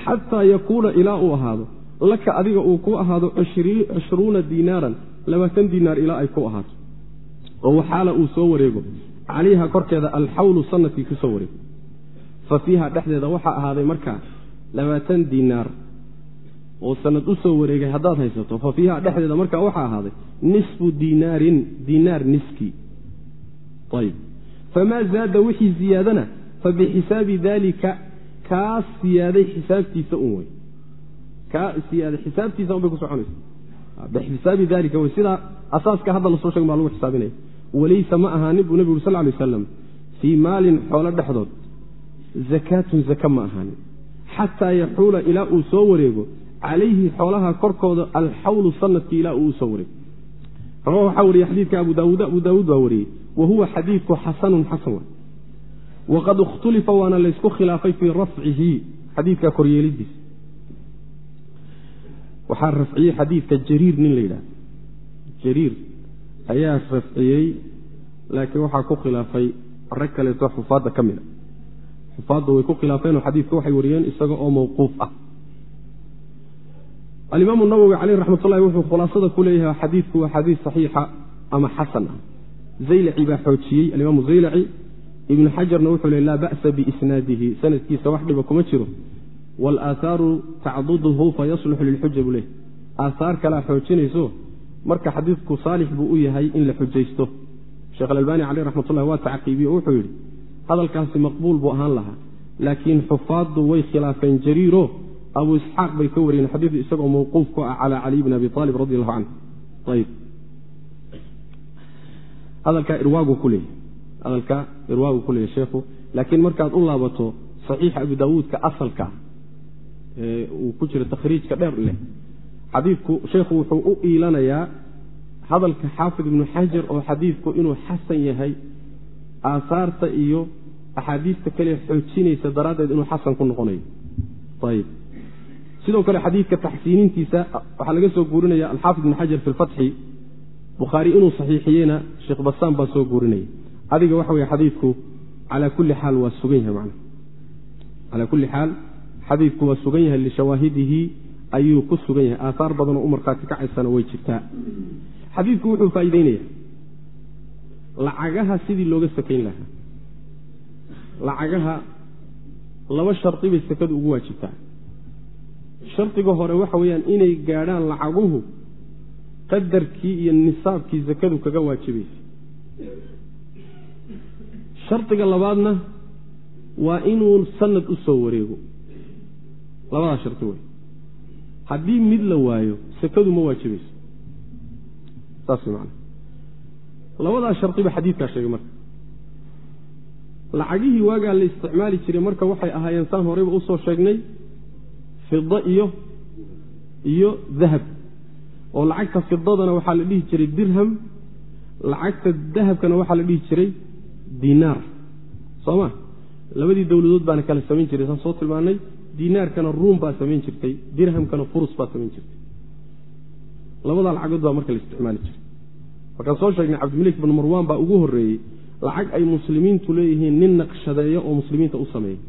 xataa yakuuna ilaa uu ahaado laka adiga uu ku ahaado cishruuna diinaaran labaatan diinaar ilaa ay ku ahaato. Oo waxaala uu soo wareego calayha korkeeda alxawlu sannadkii ku soo wareego. Fa fiiha dhexdeeda waxaa ahaaday markaa labaatan diinaar oo sanad u soo wareegay haddaad haysato. Fa fiiha dhexdeeda markaa waxaa ahaaday nisfu diinaarin diinaar niskii ayb famaa zaada wixii ziyaadana fa bixisaabi daalika kaa siyaaday xisaabtiisa un wey kaa siyaaday xisaabtiisa un ku soconaysa bixisaabi dalika wey sidaa asaaska hadda la soo sheegin baa lagu xisaabinaya walaysa ma ahaanin buu nebigu uri sal lay aslam fii maalin xoolo dhexdood zakaatun zaka ma ahaanin xataa yaxuula ilaa uu soo wareego calayhi xoolaha korkooda alxawlu sannadkii ilaa uu u soo wareego waxaa wariyey xadiidka abu daawuud abu daawuud baa wariyey wa huwa xadiidku xasanun xasan wa waqad ikhtulifa waana laysku khilaafay fii rafcihi xadiidka koryeelidiisa waxaa rafciyey xadiidka jariir nin la yidhahdo jariir ayaa rafciyey laakiin waxaa ku khilaafay rag kaleeto xufaadda ka mid a xufaadda way ku khilaafeenoo xadiidka waxay wariyeen isaga oo mawquuf ah alimaamu nawowi caleyh raxmat wuxuu khulaasada ku leeyahay xadiidku waa xadiid saxiixa ama xasan ah zaylaci baa xoojiyey alimaamu zaylaci ibnu xajarna wuxuu le laa ba'sa biisnaadihi. Sanadkiisa wax dhiba kuma jiro. Walaaathaaru tacduduhu fayasluxu lilxuja buu leeyahy aathaar kalea xoojinayso marka xadiidku saalix buu u yahay in la xujaysto. Sheekh alalbani caleyh raxmatullahi waa tacqiibiye oo wuxuu yidhi hadalkaasi maqbuul buu ahaan lahaa laakiin xufaaddu way khilaafeen jariiro abu isxaaq bay ka wariyeen xadiidu isagoo mawquuf ku ah calaa caliy bni abi aalib radi allahu canhu. Ayb hadalkaa irwaagu ku leeyahy sheekhu laakiin markaad u laabato saxiixa abu daawuudka asalka uu ku jiro takhriijka dheer leh xadiidku sheekhu wuxuu u iilanayaa hadalka xaafid ibnu xajar oo xadiidku inuu xasan yahay aasaarta iyo axaadiista kale xoojinaysa daraaddeed inuu xasan ku noqonayo. Ayb sidoo kale xadiidka taxsiinintiisa waxaa laga soo guurinaya alxaafid ibnu xajar fi lfatxi bukhaari inuu saxiixiyeyna sheekh basaan baa soo guurinaya adiga waxa weye xadiidku calaa kulli xaal waa sugan yahay man calaa kulli xaal xadiidku waa sugan yahay lishawaahidihi ayuu ku sugan yahay. Aahaar badanoo u markhaati kacaysana way jirtaa. Xadiidku wuxuu faa'iideynaya lacagaha sidii looga sakayn lahaa. Lacagaha laba shardi bay sakadu ugu waajibtaa. Shardiga hore waxa weeyaan inay gaadhaan lacaguhu qadarkii iyo nisaabkii sakadu kaga waajibaysa shardiga labaadna waa inuu sanad u soo wareego. Labadaa shardi wey haddii mid la waayo sakadu ma waajibayso saas man labadaa shardiba xadiidkaa sheegay marka. Lacagihii waagaa la isticmaali jiray marka waxay ahaayeen saan horeyba u soo sheegnay fida iyo iyo dahab oo lacagta fidadana waxaa la dhihi jiray dirham lacagta dahabkana waxaa la dhihi jiray dinaar. Soo ma? Labadii dowladood baana kala samayn jiray saan soo tilmaanay dinaarkana ruum baa samayn jirtay dirhamkana furus baa samayn jirtay. Labadaa lacagood baa marka la isticmaali jiray. Markaan soo sheegnay cabdimalik bn marwan baa ugu horreeyey lacag ay muslimiintu leeyihiin nin naqshadeeyo oo muslimiinta u sameeyey.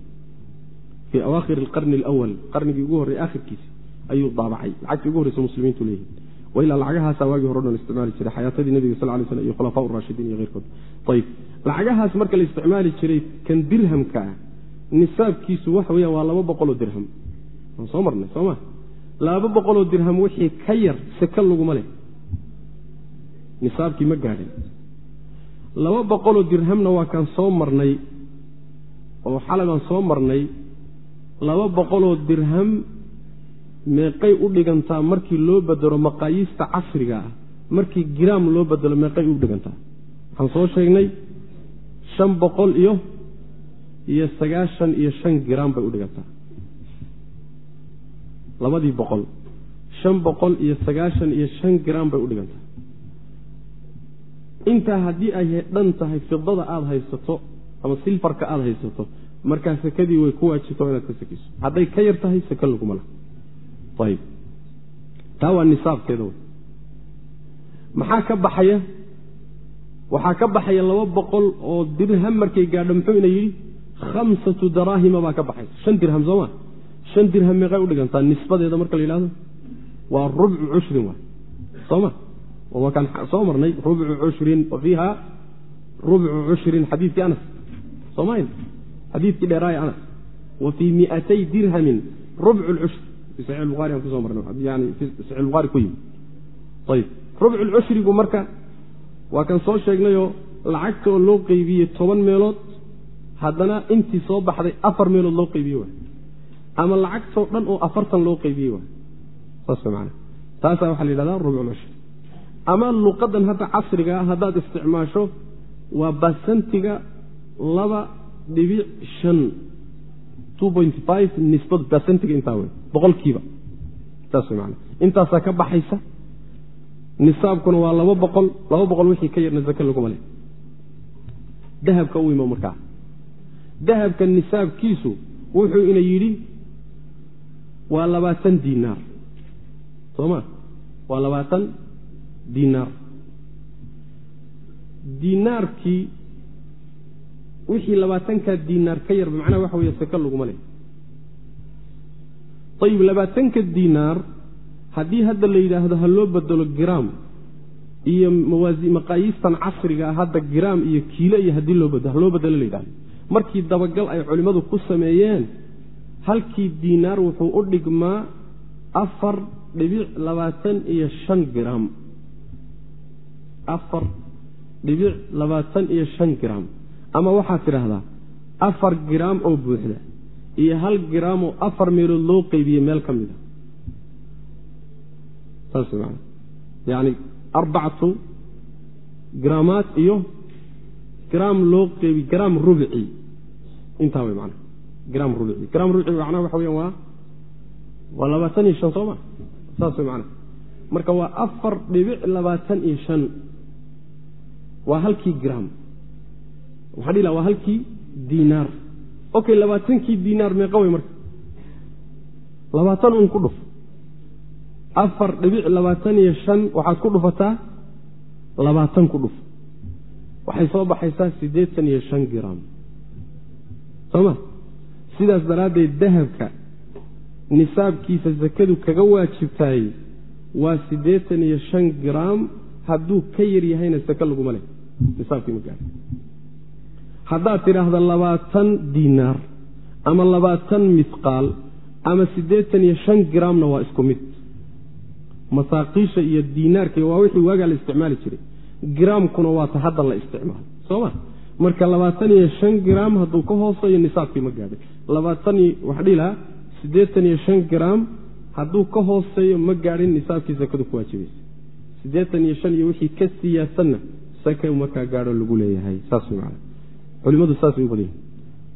Fii awaakhir alqarni alawal qarnigii ugu horreyey akhirkiisi ayuu daabacay. Lacagtii ugu horreysa muslimiintu leeyihiin wailaa lacagahaasaa waagii hore o dhan isticmaali jiray xayaatadii nebiga sal lay slm iyo khulafaa raashidiin iyo keyrkood ayib lacagahaas marka la isticmaali jiray kan dirhamka ah nisaabkiisu waxa weyaan waa laba boqoloo dirham. Waan soo marnay soo ma. Laba boqoloo dirham wixii ka yar seke laguma leh. Nisaabkii ma gaadhin. Laba boqoloo dirhamna waa kaan soo marnay oo xalay baan soo marnay. Laba boqoloo dirham meeqay u dhigantaa markii loo bedelo maqaayiista casriga ah markii giraam loo bedelo meeqay u dhigantaa. Waxaan soo sheegnay shan boqol iyo iyo sagaashan iyo shan giraam bay u dhigantaa. Labadii boqol. Shan boqol iyo sagaashan iyo shan giraam bay u dhigantaa. Intaa haddii ay dhan tahay fidada aada haysato ama silfarka aada haysato markaa sekadii way ku waajibto inaad ka sekayso hadday ka yar tahay seke laguma laha taa waa nisaabkeeda maxaa ka baxaya? waxaa ka baxaya laba boqol oo dirham markay gaadho muxuu ina yidhi khamsatu daraahima baa ka baxaysa shan dirham sooma shan dirham meeqay u dhigantaa? nisbadeeda marka la yidhahdo waa rubcu cushrin waay. sooma waa kaan soo marnay rubcu cushrin wa fiiha rubcu cushrin xadiidkii anas. soomaayn xadiidkii dheeraaya anas. wa fii miatay dirhamin rubcu lcushr fi saxix buhari ku yimi ayib rubcu lcushrigu marka waa kan soo sheegnayoo lacagta oo loo qeybiyey toban meelood haddana intii soo baxday afar meelood loo qeybiye waay ama lacagtoo dhan oo afartan loo qeybiyey waay saas man taasaa waxaa la yidhahdaa rubcu lcushri ama luqadan hadda casriga haddaad isticmaasho waa basantiga laba dhibic shan two point five nisbad basantiga intaa wey boqolkiiba. Intaasaa ka baxaysa nisaabkuna waa laba boqol laba boqol wixii ka yarna zake laguma leh. Dahabka u imo markaa. Dahabka nisaabkiisu wuxuu ina yidhi waa labaatan dinaar soo ma? Waa labaatan dinaar dinaarkii wixii labaatankaa dinaar ka yarba macnaha waxa weeye seke laguma leh ayib labaatanka dinaar haddii hadda la yidhaahdo ha loo bedelo giraam iyo maqaayiistan casriga ah hadda giraam iyo kiilo iyo haddii loo bedelo la yidhahdo markii dabagal ay culimmadu ku sameeyeen halkii dinaar wuxuu u dhigmaa afar dhibic labaatan iyo shan giraam. Afar dhibic labaatan iyo shan gram ama waxaad tidhaahdaa afar gram oo buuxda iyo hal gram oo afar meelood loo qeybiyey meel ka mid a saas man yani arbacatu gramaad iyo gram loo qeybi gram rubci intaa way mana gram rubci gram rubci macnaha waxa weyan waa waa labaatan iyo shan soo ma? Saas way macnaha marka waa afar dhibic labaatan iyo shan. Waa halkii gram waxaan dhihi laha waa halkii dinaar okay labaatankii dinaar meeqa wey marka. Labaatan un ku dhuf. Afar dhibic labaatan iyo shan waxaad ku dhufataa labaatan ku dhuf. Waxay soo baxaysaa siddeetan iyo shan gram. Soo ma? Sidaas daraaddeed dahabka nisaabkiisa sakadu kaga waajibtaayey waa siddeetan iyo shan gram hadduu ka yar yahayna sake laguma leh. Nisaabkii ma gaadha haddaad tidhaahda labaatan dinaar ama labaatan misqaal ama siddeetan iyo shan gramna waa isku mid. Masaaqiisha iyo diinaarka waa wixii waagaa la isticmaali jiray. Gramkuna waata hadda la isticmaalo. Soo ma? Marka labaatan iyo shan gram hadduu ka hooseeyo nisaabkii ma gaadhay labaatan lahaa siddeetan iyo shan gram hadduu ka hooseeyo ma gaadhin nisaabkii sakadu ku waajibaysa siddeetan iyo shan iyo wixii ka siyaasanna saka markaa gaadho lagu leeyahay. Saas way culimadu saasay u badan yihiin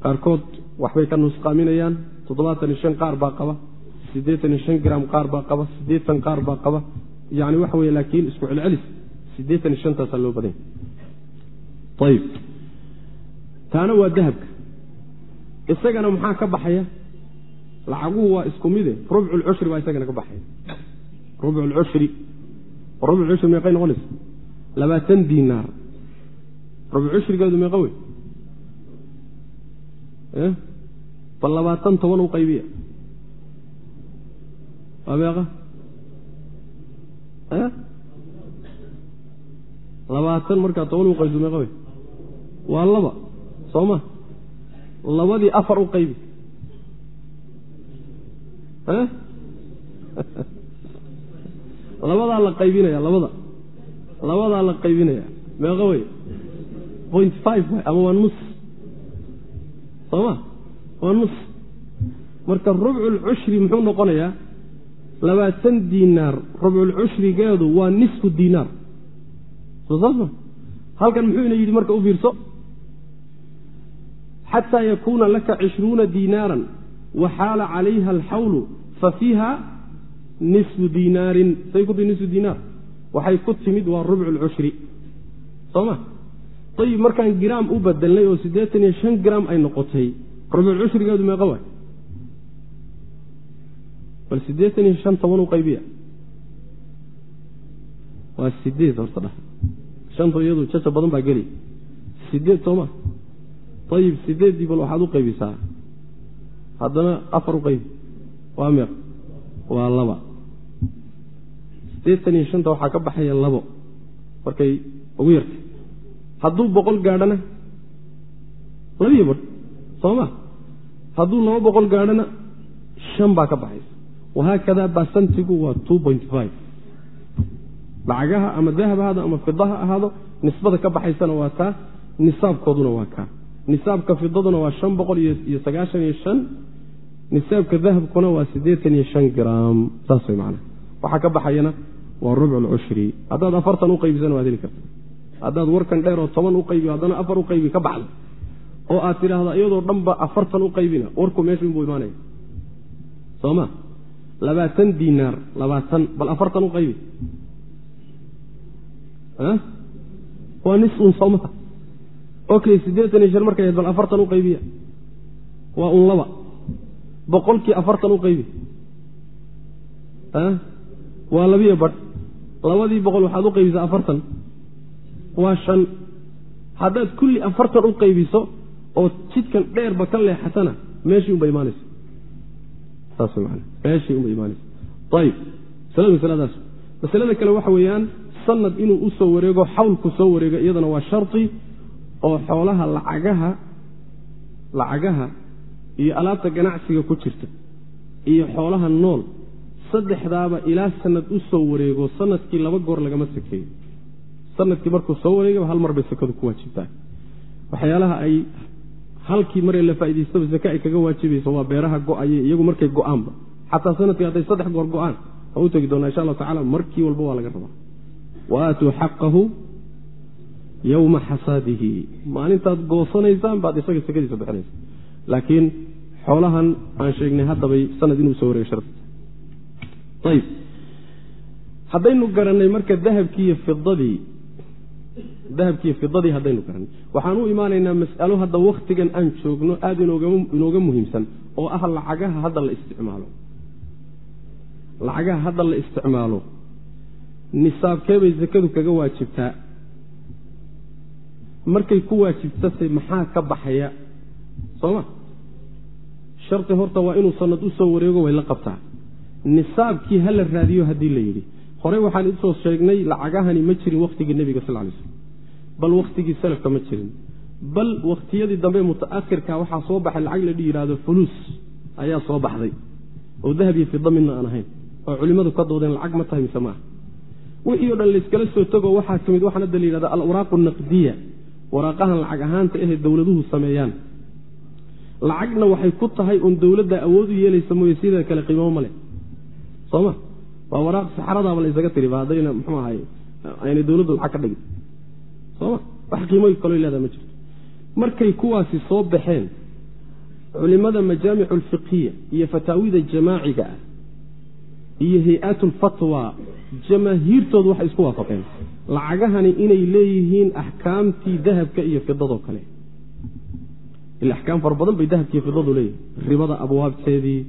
qaarkood waxbay ka nusqaaminayaan toddobaatan iyo shan qaar baa qaba siddeetan iyo shan gram qaar baa qaba siddeetan qaar baa qaba. Yani waxa weye laakiin isku celcelis siddeetan iyo shantaasaa loo badanya ayib taana waa dahabka. Isagana maxaa ka baxaya? Lacaguhu waa isku mide rubculcushri baa isagana ka baxaya. Rubculcushri rubculcushri meeqay noqonaysa? Labaatan dinaar. Rubcushrigeedu meeqa wey bal labaatan toban u qaybiya. Waa meeqa? Labaatan markaa toban u qaybiso meeqa wey. Waa laba soo ma? Labadii afar u qaybi. Labadaa la qaybinaya labada. Labadaa la qaybinaya meeqa wey? Point five ama waa nus soo ma waa nus. Marka rubculcushri muxuu noqonayaa labaatan dinaar. Rubculcushrigeedu waa nisfu ma halkan muxuu ina yidhi marka u fiirso? Xataa yakuuna laka cishruuna dinaaran wa xaala calayha alxawlu fa fiiha nisfu dinaarin. Say ku tihi nisfu dinaar? Waxay ku timid waa rubcu lcushri soo ma ayib markaan gram u bedelnay oo siddeetan iyo shan gram ay noqotay rubculcushrigeedu meeqa waay bal siddeetan iyo shan toban u qaybiya. Waa sideed horta dhah shanta iyadu jaja badan baa geli. Sideed sooma ayib sideeddii bal waxaad u qaybisaa. Haddana afar u qaybi. Waa meeq waa laba. Siddeetan iyo shanta waxaa ka baxaya labo. Markay ugu yartay hadduu boqol gaadhana labiyo bar soo ma? Hadduu laba boqol gaadhana shan baa ka baxaysa. Wahaakadaa basantigu waa two point five. Lacagaha ama dahab ahaado ama fida ha ahaado nisbada ka baxaysana waa taa nisaabkooduna waa kaa. Nisaabka fidaduna waa shan boqol iyo sagaashan iyo shan. Nisaabka dahabkuna waa siddeetan iyo shan gram saas way macana waxaa ka baxayana waa rubcu lcushri haddaad afartan u qaybisana waad heli karta haddaad warkan dheer oo toban u qaybi haddana afar u qaybi ka baxda oo aad tidhaahda iyadoo dhanba afartan u qaybina warku meeshu inbuu imaanaya. Soo ma? Labaatan dinaar labaatan bal afartan u qaybi. Waa nis un sooma okay siddeetan iyo shan markay ahayd bal afartan u qaybiya. Waa un laba. Boqolkii afartan u qaybi. Waa labiyo badh. Labadii boqol waxaad u qaybisaa afartan waa shan. Haddaad kulli afartan u qaybiso oo jidkan dheerba ka leexatana meeshii unba imaanaysa. Meeshii unba imaanaysa. Ayib masalada masaladaas masalada kale waxa weeyaan sanad inuu u soo wareego xawlku soo wareego iyadana waa shardi oo xoolaha lacagaha lacagaha iyo alaabta ganacsiga ku jirta iyo xoolaha nool. Saddexdaaba ilaa sanad u soo wareego sannadkii laba goor lagama sakeeyo sannadkii markuu soo wareegaba hal mar bay sakadu ku waajibtaa waxyaalaha ay halkii maree la faa'idaystaba zake ay kaga waajibayso waa beeraha go'aye iyagu markay go'aanba. Xataa sannadkii hadday saddex goor go'aan waan u tegi doonaa insha allahu tacala markii walba waa laga rabaa. Wa aatuu xaqahu yowma xasaadihi. Maalintaad goosanaysaan baad isaga sakadiisa bixinaysa. Laakiin xoolahan aan sheegnay haddabay sanad inuu soo wareega ayib haddaynu garannay marka dahabkiiyo fidadii dahabkiiyo fidadii haddaynu garannay waxaan u imaanaynaa mas'alo hadda wakhtigan aan joogno aada inooga muhiimsan oo ah lacagaha hadda la isticmaalo. Lacagaha hadda la isticmaalo. Nisaabkeebay sakadu kaga waajibtaa? Markay ku waajibtase maxaa ka baxaya? Soo ma? Shardi horta waa inuu sanad u soo wareego way la qabtaa. Nisaabkii ha la raadiyo haddii la yidhi. Horey waxaan u soo sheegnay lacagahani ma jirin wakhtigii nebiga sal lay slm bal wakhtigii salafka ma jirin. Bal wakhtiyadii dambe muta'akhirka waxaa soo baxay lacag la yidhaahdo fuluus ayaa soo baxday. Oo dahab iyo fida midna aan ahayn. Oo culimmadu ka doodeen lacag ma tahay mise maaha wixii o dhan layskala soo tago waxaa ka mid waxaan hadda la yidhahda alawraaqu naqdiya waraaqahan lacag ahaanta ahee dowladuhu sameeyaan. Lacagna waxay ku tahay uun dowladda awood u yeelaysa mooye sida kale qiimamo ma leh. Soo ma? Waa waraaq saxaradaaba la ysaga tiriba haddayna muxuu ahay aynay dowladdu lacag ka dhigin soo ma wax qiimoy kaloo leedaha ma jirto. Markay kuwaasi soo baxeen culimada majaamicu alfiqhiya iyo fataawida jamaaciga ah iyo hay'at lfatwa jamaahiirtoodu waxay isku waafaqeen. Lacagahani inay leeyihiin axkaamtii dahabka iyo fidadoo kale. Ila axkaam fara badan bay dahabkiiyo fidadu leeyihiin ribada abwaabteedii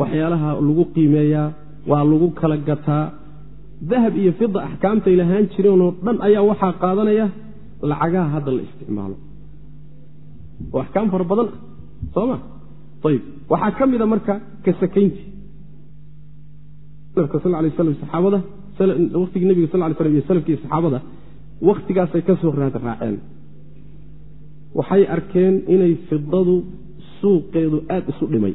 waxyaalaha lagu qiimeeyaa waa lagu kala gataa dahab iyo fida axkaamtay lahaan jireenoo dhan ayaa waxaa qaadanaya lacagaha hadda la isticmaalo. Oo axkaam fara badan ah soo ma? Ayib waxaa ka mida marka ka sakayntii. Sal lay slam saxaabada waktigii nebiga sal lay slam iyo salafkii saxaabada wakhtigaasay ka soo raad raaceen. Waxay arkeen inay fidadu suuqeedu aada isu dhimay.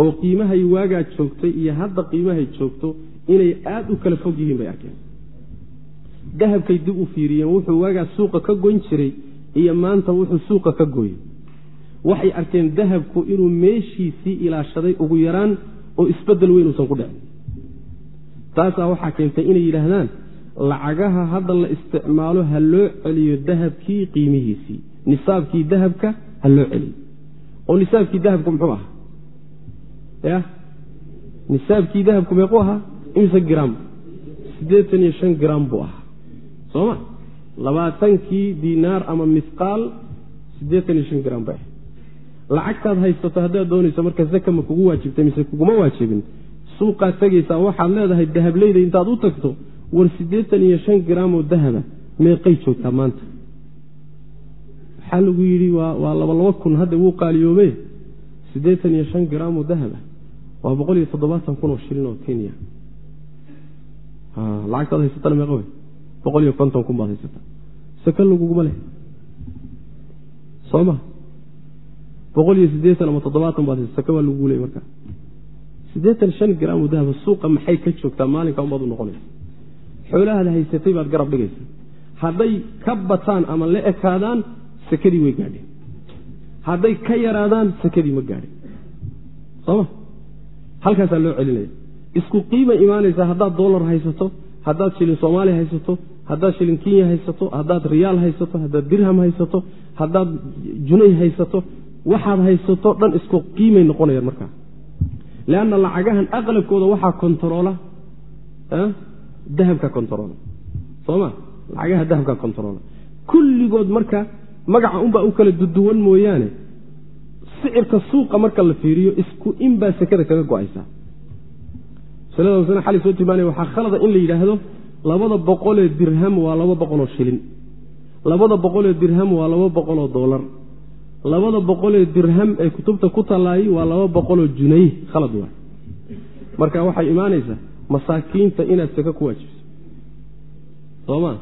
Oo qiimahay waagaa joogtay iyo hadda qiimahay joogto inay aada u kala fog yihiin bay arkeen. Dahabkay dib u fiiriyeen wuxuu waagaa suuqa ka goyn jiray iyo maanta wuxuu suuqa ka gooyey. Waxay arkeen dahabku inuu meeshiisii ilaashaday ugu yaraan oo isbeddel weyn uusan ku dhicin. Taasaa waxaa keentay inay yidhaahdaan lacagaha hadda la isticmaalo ha loo celiyo dahabkii qiimihiisii. Nisaabkii dahabka ha loo celiyo. Oo nisaabkii dahabku muxuu ahaa? Ya? Nisaabkii dahabku meequu ahaa imise gram siddeetan iyo shan gram buu ahaa. Soo ma labaatankii dinaar ama misqaal siddeetan iyo shan gram bay. Ahayd lacagtaad haysato haddaad doonayso marka zaka ma kugu waajibtay mise kuguma waajibin. Suuqaad tegaysaa waxaad leedahay dahableyda intaad u tagto war siddeetan iyo shan graamoo dahaba meeqay joogtaa maanta. Waxaa lagu yidhi waa laba laba kun hadda wuu qaaliyoobe siddeetan iyo shan graamoo dahaba waa boqol iyo toddobaatan kun oo shilin oo kenya lacagtaad haysatana meeqa wey boqol iyo konton kun baad haysataa saka laguguma leh. Soo ma boqol iyo siddeetan ama toddobaatan baad haysa saka waa lagugu leey markaa siddeetan shan graamoo dahaba suuqa maxay ka joogtaa? Maalinka unbaad u noqonaysa. Xoolahaada haysatay baad garab dhigaysa. Hadday ka bataan ama la ekaadaan sakadii way gaadheen. Hadday ka yaraadaan sakadii ma gaadhin sooma. Halkaasaa loo celinaya isku qiima imaanaysaa haddaad dolar haysato haddaad shilin soomaaliya haysato haddaad shilin kenya haysato haddaad riyaal haysato haddaad dirham haysato haddaad junay haysato waxaad haysato dhan isku qiimay noqonayaan markaa. Leanna lacagahan aqlabkooda waxaa kontaroola dahabka control sooma lacagaha dahabka control kulligood marka magaca unbaa u kala duduwan mooyaane sicirka suuqa marka la fiiriyo isku inbaa sekada kaga go'aysaa masalada masle xali soo tilmaanaya waxaa khalada in la yidhaahdo labada boqolee dirham waa laba boqoloo shilin. Labada boqolee dirham waa laba boqoloo doolar labada boqolee dirham ee kutubta ku tallaayay waa laba boqoloo junay khalad waa marka waxay imaanaysaa masaakiinta inaad saka ku waajibiso. Sooma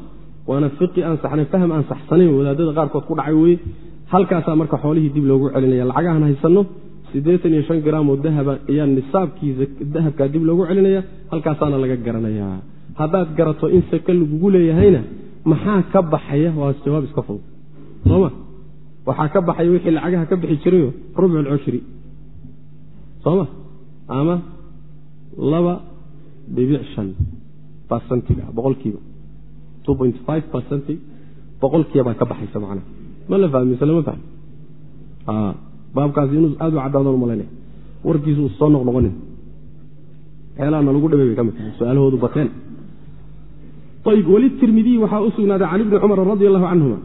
waana fiqi aan saxnayn fahm aan saxsanayn wadaadada qaarkood ku dhacay weye halkaasaa marka xoolihii dib loogu celinaya lacagahan haysanno siddeetan iyo shan gram oo dahaba ayaa nisaabkii dahabkaa dib loogu celinaya halkaasaana laga garanayaa. Haddaad garato in sake lagugu leeyahayna maxaa ka baxaya? Waa jawaab iska fudud sooma? Waxaa ka baxaya wixii lacagaha ka bixi jirayo rubcu lcushri sooma? Ama laba dhibic shan barcentiga boqolkiiba. two point five barcenti boqolkiibaa ka baxaysa macnaha ma la fahmi mise lama fahmi baabkaasi inuu aad u caddaadon u malaynaya warkiisu u soo noqnoqonin. Waxyaalaha lagu dhibay bay ka mid. Tahay su'aalahoodu bateen. Ayb wlitirmidiy waxaa u sugnaaday can ibni cumar radi allahu canhuma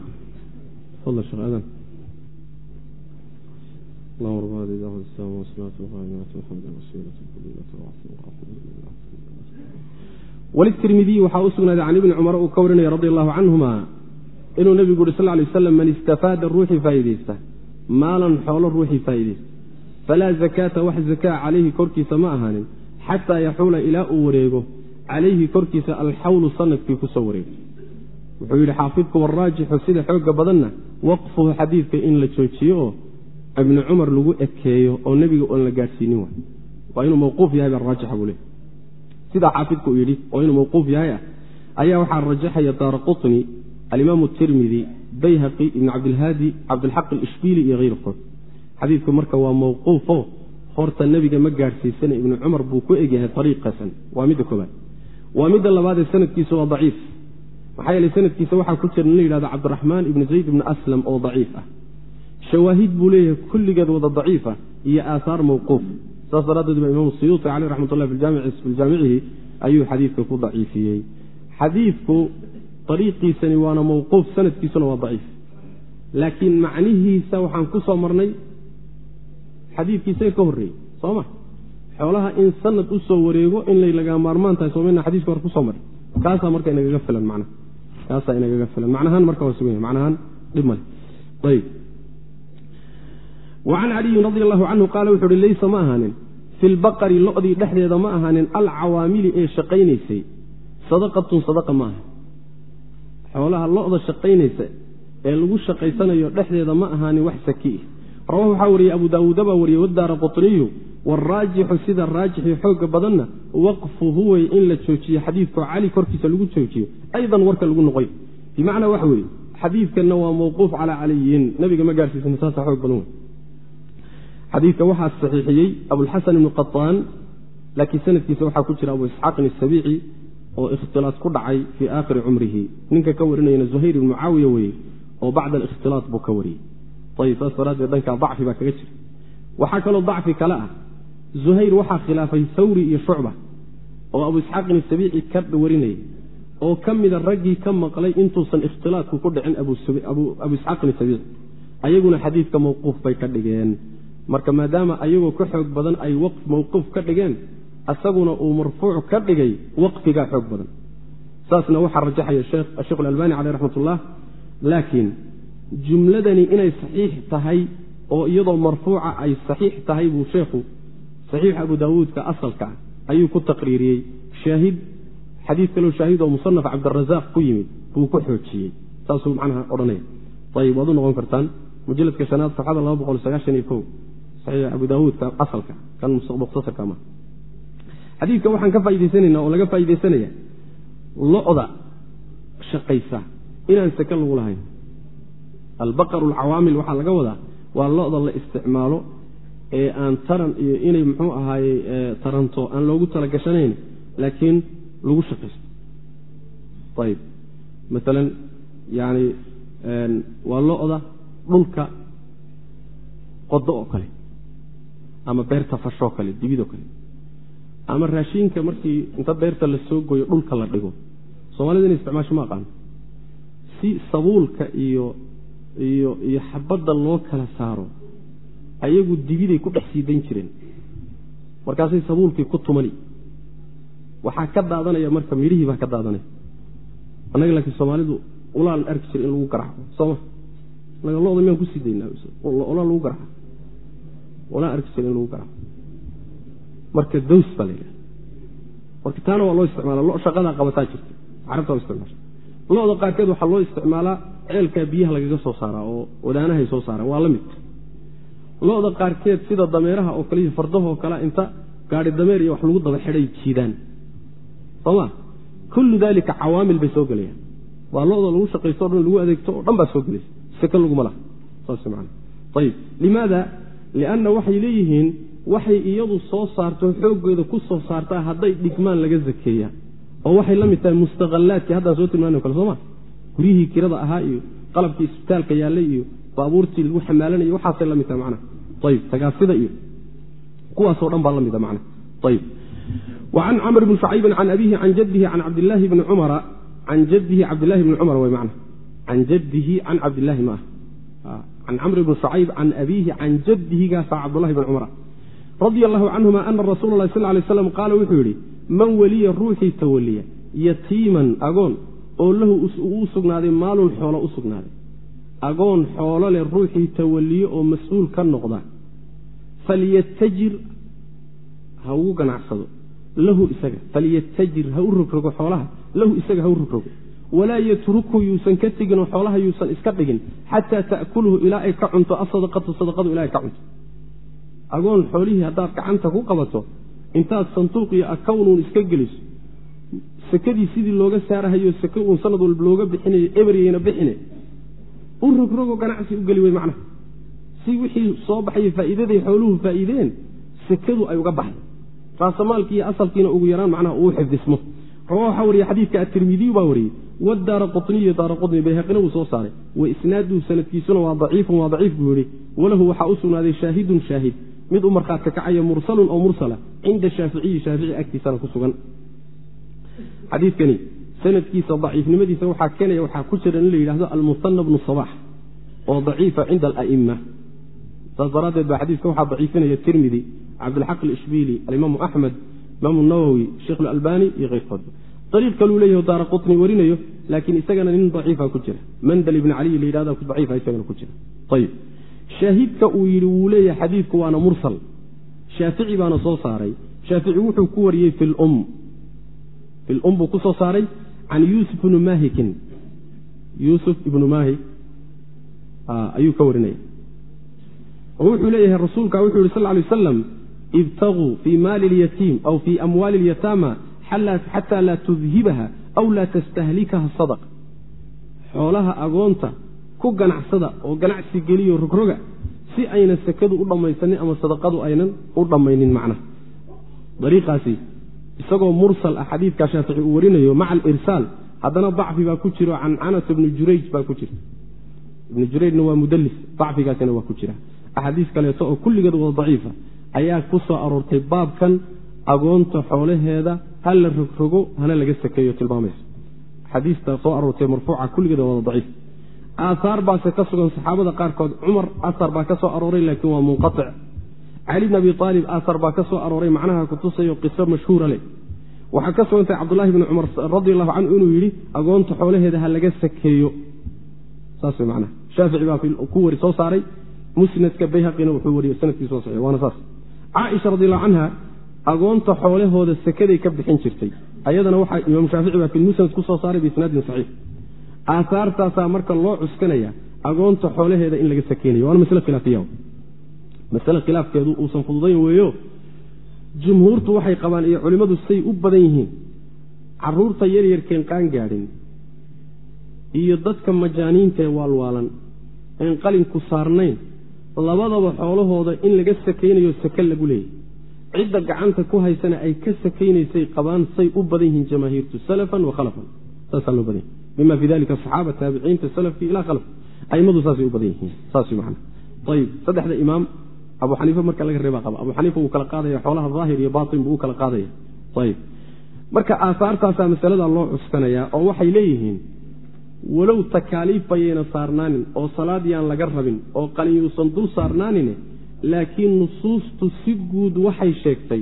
wlitirmidiyi waxaa u can ibni cumar uu ka warinaya radi allahu canhuma inuu nebigu uri sal lay slam man istafaada ruuxii faa'iidaysta maalan xoolo ruuxii faa'iidaysta falaa zakaata wax zakaa calayhi korkiisa ma ahaanin xataa yaxuula ilaa uu wareego calayhi korkiisa alxawlu sannadkii ku soo wareegay wuxuu yidhi xaafidku waraajixu sida xooga badanna waqfuhu xadiidka in la joojiyo oo ibni cumar lagu ekeeyo oo nebiga oon la gaadhsiinin waay waa inuu mawquuf yahay baa raajixa buu leey sidaa xaafidku uu yidhi oo inuu mawquuf yahay ah. Ayaa waxaa rajaxaya daara qutni alimaamu tirmidi bayhaqi ibn cabdilhaadi cabdilxaq alishbiili iyo hayrkood xadiidku marka waa mawquufo horta nebiga ma gaadhsiisana ibni cumar buu ku egyahay ariiqasan waa midda koobaad waa midda labaadee sanadkiisa waa daciif. Maxaa yeele sanadkiisa waxaa ku jira in la yidhahdo cabdiraxmaan ibni zayd ibni aslam oo daciif ah. Shawaahid buu leeyahay kulligeed wada daciifa iyo aahaar mawquuf. Saas daraaddeed ba imaamu siyuuti caleyh raxmatullah bijaamicihi ayuu xadiidka ku daciifiyey. Xadiidku ariiqiisani waana mawquuf sanadkiisuna waa daciif laakiin macnihiisa waxaan ku soo marnay xadiidkiisaga ka horreeyey soo ma xoolaha in sanad u soo wareego inay laga maarmaan tahay soomana xadiiska hore ku soo maray kaasaa marka inagaga filan macnaha kaasaa inagaga filan macnahaan marka waa sugan yahay macnahaan dhib male ayib wa can caliyin radi allahu canhu qaala wuxu uhi laysa ma ahaanin fi lbaqari lodii dhexdeeda ma ahaanin alcawaamili ee shaqaynaysay sadaqatun sadaqa ma aha xoolaha lo'da shaqaynaysa ee lagu shaqaysanayo dhexdeeda ma ahaanin wax saki. Rawahu waxaa wariyey abu daawuuda baa wariyey wadaara qutniyu waraajixu sida raajixii xooga badanna waqfuhu wey in la joojiyo. Xadiidkao cali korkiisa lagu joojiyo aydan warka lagu noqoy. Bimacnaa waxa weeye xadiidkanna waa mawquuf calaa caliyin. Nabiga ma gaarsiisan saasa xoog badan wey xadiidka waxaa saxiixiyey abulxasan ibnu qataan laakiin sanadkiisa waxaa ku jira abu isxaaqin asabiici oo ikhtilaas ku dhacay fii aakhiri cumrihi. Ninka ka warinayana zuhayr ibnu mucaawiya weye oo bacda alikhtilaas buu ka wariyey. Ayib saas daraaddeed dhankaa dacfi baa kaga jira. Waxaa kaloo dacfi kale ah. Zuhayr waxaa khilaafay hawri iyo shucba oo abu isxaaqin asabiici ka warinayay oo ka mida raggii ka maqlay intuusan ikhtilaadku ku dhicin abu isxaaqin asabiici ayaguna xadiidka mawquuf bay ka dhigeen. Marka maadaama ayagoo ka xoog badan ay mawquuf ka dhigeen asaguna uu marfuuc ka dhigay waqfigaa xoog badan. Saasna waxaa rajaxaya sheekh alalbani caleyh raxmat ullah laakiin jumladani inay saxiix tahay oo iyadoo marfuuca ay saxiix tahay buu sheekhu saxiix abu daawuudka asalka ah ayuu ku taqriiriyey. Shaahid xadiid kaloo shaahid oo musanaf cabdirazaaq ku yimid buu ku xoojiyey. Saasuu macnaha odhanaya. Ayib waad u noqon kartaan mujaladka shanaad saxiix abu daawuudka asalka kan mukhtasarka ma xadiidka waxaan ka faaidaysanayna oo laga faaidaysanaya lo'da shaqaysa inaan sake lagu lahayn. Albaqaru alcawaamil waxaa laga wadaa waa lo'da la isticmaalo ee aan taran iyo inay muxuu ahaaye taranto aan loogu talagashanayn laakiin lagu shaqaysto. Ayib maalan yani waa lo'da dhulka qodo oo kale ama beerta fashoo kale dibidoo kale ama raashinka markii inta beerta la soo goyo dhulka la dhigo. Soomaalida ina isticmaasho ma aqaano si sabuulka iyo iyo iyo xabadda loo kala saaro ayagu dibiday ku dhex siidan jireen. Markaasay sabuulkii ku tumani. Waxaa ka daadanaya marka midhihii baa ka daadanaya. Annaga laakiin soomaalidu ulaa la arki jira in lagu garaaco sooma. Annaga loda miyaan ku sii daynaa olaa lagu garaaco olaa arki jira in lagu garaaco marka daws baa la yidhaha marka taana waa loo isticmaala lo shaqadaa qabataa jirta. Carabta isticmaasha loda qaarkeed waxaa loo isticmaalaa ceelkaa biyaha lagaga soo saaraa oo wadaanahay soo saaraan. Waa la mid. Lo'da qaarkeed sida dameeraha oo kale iyo fardahoo kale inta gaari dameer iyo wax lagu daba xidhay jiidaan. Sooma kullu dalika cawaamil bay soo gelayaan. Waa looda lagu shaqaysto o dhan lagu adeegto oo dhan baa soo gelaysa. Seke laguma laha. Saas man ayib limaada? Lianna waxay leeyihiin waxay iyadu soo saarto xoogooda ku soo saartaa hadday dhigmaan laga zakeeyaa oo waxay la mid tahay mustaqalaadkii haddaan soo tilmaano kale sooma guryihii kirada ahaa iyo qalabkii isbitaalka yaallay iyo baabuurtii lagu xamaalanayo waxaasay la mid tahay macnaha. Ayib tagaasida iyo kuwaasoo dhan baa la mida macnaha. Ayib wacan camr bni shucaybin can abihi can jadihi can cabdilaahi bni cumara can jadihi cabdilaahi bni cumar way macna can jadihi can cabdilaahi ma ah. Can camr bni shucayb can abiihi can jadihigaasaa cabdulahi bni cumara radia allahu canhuma ana rasuula llahi sal lay slam qaala wuxuu yidhi man weliya ruuxii tawaliya yatiiman agoon oo lahu u sugnaaday maalun xoolo u sugnaaday. Agoon xoolo leh ruuxii tawaliyo oo mas'uul ka noqda. Falyatajir ha ugu ganacsado lahu isaga falyatajir ha u rogrogo xoolaha lahu isaga ha u rogrogo walaa yatruku yuusan ka teginoo xoolaha yuusan iska dhigin xataa ta'kulhu ilaa ay ka cunto asadaqatu sadaqadu ilaa ay ka cunto agoon xoolihii haddaad gacanta ku qabato intaad sanduuq iyo akawnuun iska geliso sekadii sidii looga saarahayo seke uun sanad walba looga bixinayo eberyayna bixine. U rogrogo ganacsi u geli wey macnaha. Si wixii soo baxaya faa'iidaday xooluhu faa'iideen sekadu ay uga baxday. Raasamaalki iyo asalkiina ugu yaraan macnaha uu xifdismo. Rawa waxaa wariye xadiidka atirmidiyu baa wariyey wadaara quniyu daara quni bayhaqina wuu soo saaray. Wa isnaaduhu sanadkiisuna waa daciifun waa daciif buu yihi walahu waxaa u sugnaaday shaahidun shaahid mid u markhaadka kacaya mursalun oo mursala cinda shaaficiyi shaafici agtiisana ku sugan. Xadiidkani sanadkiisa daciifnimadiisa waxaa keenaya waxaa ku jira in la yidhahdo almuhana bnu sabax oo daciifa cinda ala'ima saas daraaddeed baa xadiiska waxaa daciifinaya tirmidi cabdilxaq alishbiili alimaamu axmed imaamu nawowi sheikh alalbani iyo keyrkoodba ariiq kaluu leeyahy daara qutni warinayo laakiin isagana nin daciifa ku jira. Mandal ibni caliy la yidhahda daciifa isagana ku jira. Ayib shaahidka uu yidhi wuu leeyahay xadiidku waana mursal. Shaafici baana soo saaray. Shaafici wuxuu ku wariyey fi lum fi lum buu ku soo saaray can yuusuf ibnu mahikin yuusuf ibnu mahik ayuu ka warinaya. Oo wuxuu leeyahay rasuulka wuxuu yihi sal lay waslam ibtaguu fii maali اlyatiim aw fii amwaali اlyataama xataa laa tudhibaha aw laa tastahlikaha sadaq. Xoolaha agoonta ku ganacsada oo ganacsi geliyo rogroga si ayna sekadu u dhammaysanin ama sadaqadu aynan u dhammaynin macnaha dariiqaasi isagoo mursal ah xadiidkaa shaafici uu warinayo maca alirsaal haddana dacfi baa ku jiro cancanata ibnu jurayj baa ku jirta ibnu jurayjna waa mudallis dacfigaasina waa ku jira. Axaadiis kaleeto oo kulligeed wada daciifa ayaa ku soo aroortay baabkan agoonta xoolaheeda ha la rogrogo hana laga sakeeyo tilmaamaysa. Axaadiista soo aroortay marfuuca kulligeed wada daciif aahaar baase ka sugan saxaabada qaarkood cumar asar baa ka soo arooray laakiin waa munqaic cali bn abi aalib aasar baa ka soo arooray macnaha kutusayo qiso mashhuura leh. Waxaa ka sugantahay cabdulahi bni cumar radi allahu canhu inuu yidhi agoonta xoolaheeda ha laga sakeeyo. Saas wey macnaha. Shaafici baa ku wari soo saaray. Musnadka bayhaqina wuxuu wariye sanadkiisu saxiix waana saas. Caaisha radiallahu canha agoonta xoolahooda sekaday ka bixin jirtay. Ayadana waxaa imaam shaafici baa filmusnad ku soo saaray biisnaadin saxiix aahaartaasaa marka loo cuskanaya agoonta xoolaheeda in laga sakeynayo waana masle khilaafiya masale khilaafkeedu uusan fududayn weeyo. Jumhuurtu waxay qabaan iyo culimmadu say u badan yihiin. Caruurta yaryarkeen qaan gaadhin. Iyo dadka majaaniinta ee waalwaalan. Een qalinku saarnayn. Labadaba xoolahooda in laga sakaynayo sake lagu leeyahy cidda gacanta ku haysana ay ka sakaynaysay qabaan say u badan yihiin jamaahiirtu salafan wa khalafan. Saasaa loo badan yahy mima fi dalika asaxaaba taabiciinta salafkii ilaa khalaf aimadu saasay u badan yihiin saas man ayib saddexda imaam abu xaniife marka laga reebaa qaba abu xaniifa wuu kala qaadaya xoolaha daahir iyo baatin buu u kala qaadaya ayib marka aahaartaasaa masalada loo cuskanayaa oo waxay leeyihiin walow takaaliif bayayna saarnaanin oo salaad yaan laga rabin oo qalin yuusan dul saarnaanine laakiin nusuustu si guud waxay sheegtay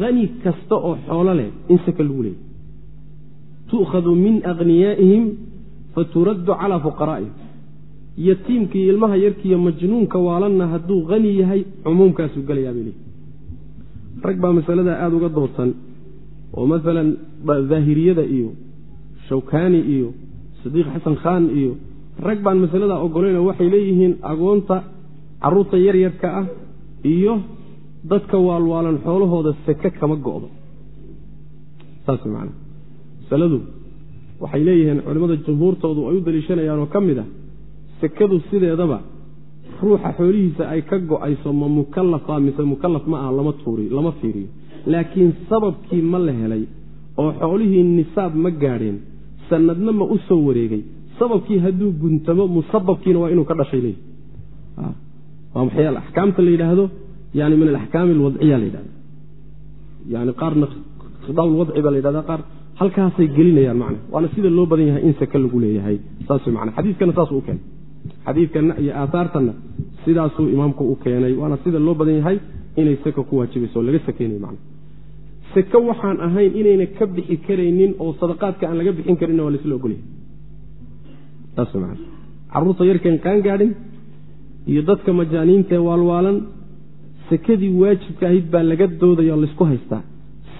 hani kasta oo xoolo leh in saka lagu leeyay tu'khadu min akhniyaa'ihim faturaddu calaa fuqaraa'ihim yatiimka iyo ilmaha yarkiiyo majnuunka waalanna hadduu hani yahay cumuumkaasuu gelayaa bay leeyihi rag baa masaladaa aada uga doorsan. Oo maalan daahiriyada iyo shawkaani iyo sadiiq xasan khaan iyo rag baan masaladaa ogolayno waxay leeyihiin agoonta carruurta yaryarka ah iyo dadka waalwaalan xoolahooda seke kama go'do. Saas man masaladu waxay leeyihiin culimmada jumhuurtoodu ay u daliishanayaan oo ka mid ah sekadu sideedaba ruuxa xoolihiisa ay ka go'ayso ma mukalafa mise mukalaf ma aha lama fiiriyo. Laakiin sababkii ma la helay oo xoolihii nisaab ma gaadheen sanadna ma u soo wareegay sababkii hadduu guntamo musababkiina waa inuu ka dhashay leeyihi waa maxyaal axkaamta la yidhaahdo? Yani min alaxkaami alwadciya la yidhahda yani qaarna khidaab lwadci baa la yidhahda qaar halkaasay gelinayaan macna. Waana sida loo badan yahay in seke lagu leeyahay. Saas wey mana xadiiskana saasuu u keenay. Xadiidkana iyo aaaartanna sidaasuu imaamku u keenay. Waana sida loo badan yahay inay seka ku waajibayso oo laga sakeynayo macna. Seke waxaan ahayn inayna ka bixi karaynin oo sadaqaadka aan laga bixin karinna waa laisla ogolyahay. Saas carruurta yarkeen qaan gaadhin iyo dadka majaaniintaee waalwaalan sekadii waajibka ahayd baa laga doodaya oo laysku haystaa.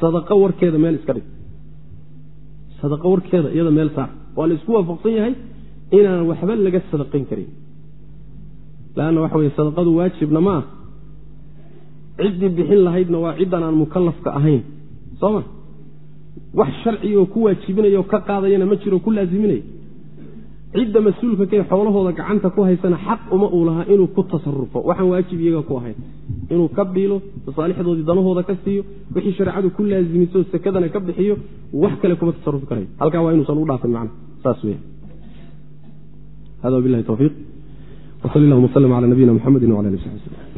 Sadaqo warkeeda meel iska dhig sadaqo warkeeda iyada meel saar waa la isku waafaqsan yahay inaan waxba laga sadaqayn karin. Lanna waxa weye sadaqadu waajibna ma ah ciddii bixin lahaydna waa ciddan aan mukalafka ahayn. Soo ma? Wax sharciga oo ku waajibinaya oo ka qaadayana ma jiro ku laaziminaya cidda mas'uulka kee xoolahooda gacanta ku haysana xaq uma uu lahaa inuu ku tasarufo waxaan waajib iyaga ku ahayn inuu ka biilo masaalixdoodii danahooda ka siiyo wixii shareecadu ku laazimiso sekadana ka bixiyo wax kale kuma tasarufi karayo halkaa waa inuusan u dhaafin macna. Saas weya hada wabilahi towfiiq wsal llahuma wslm cala nabiyina mxamedi wala ali sabi slm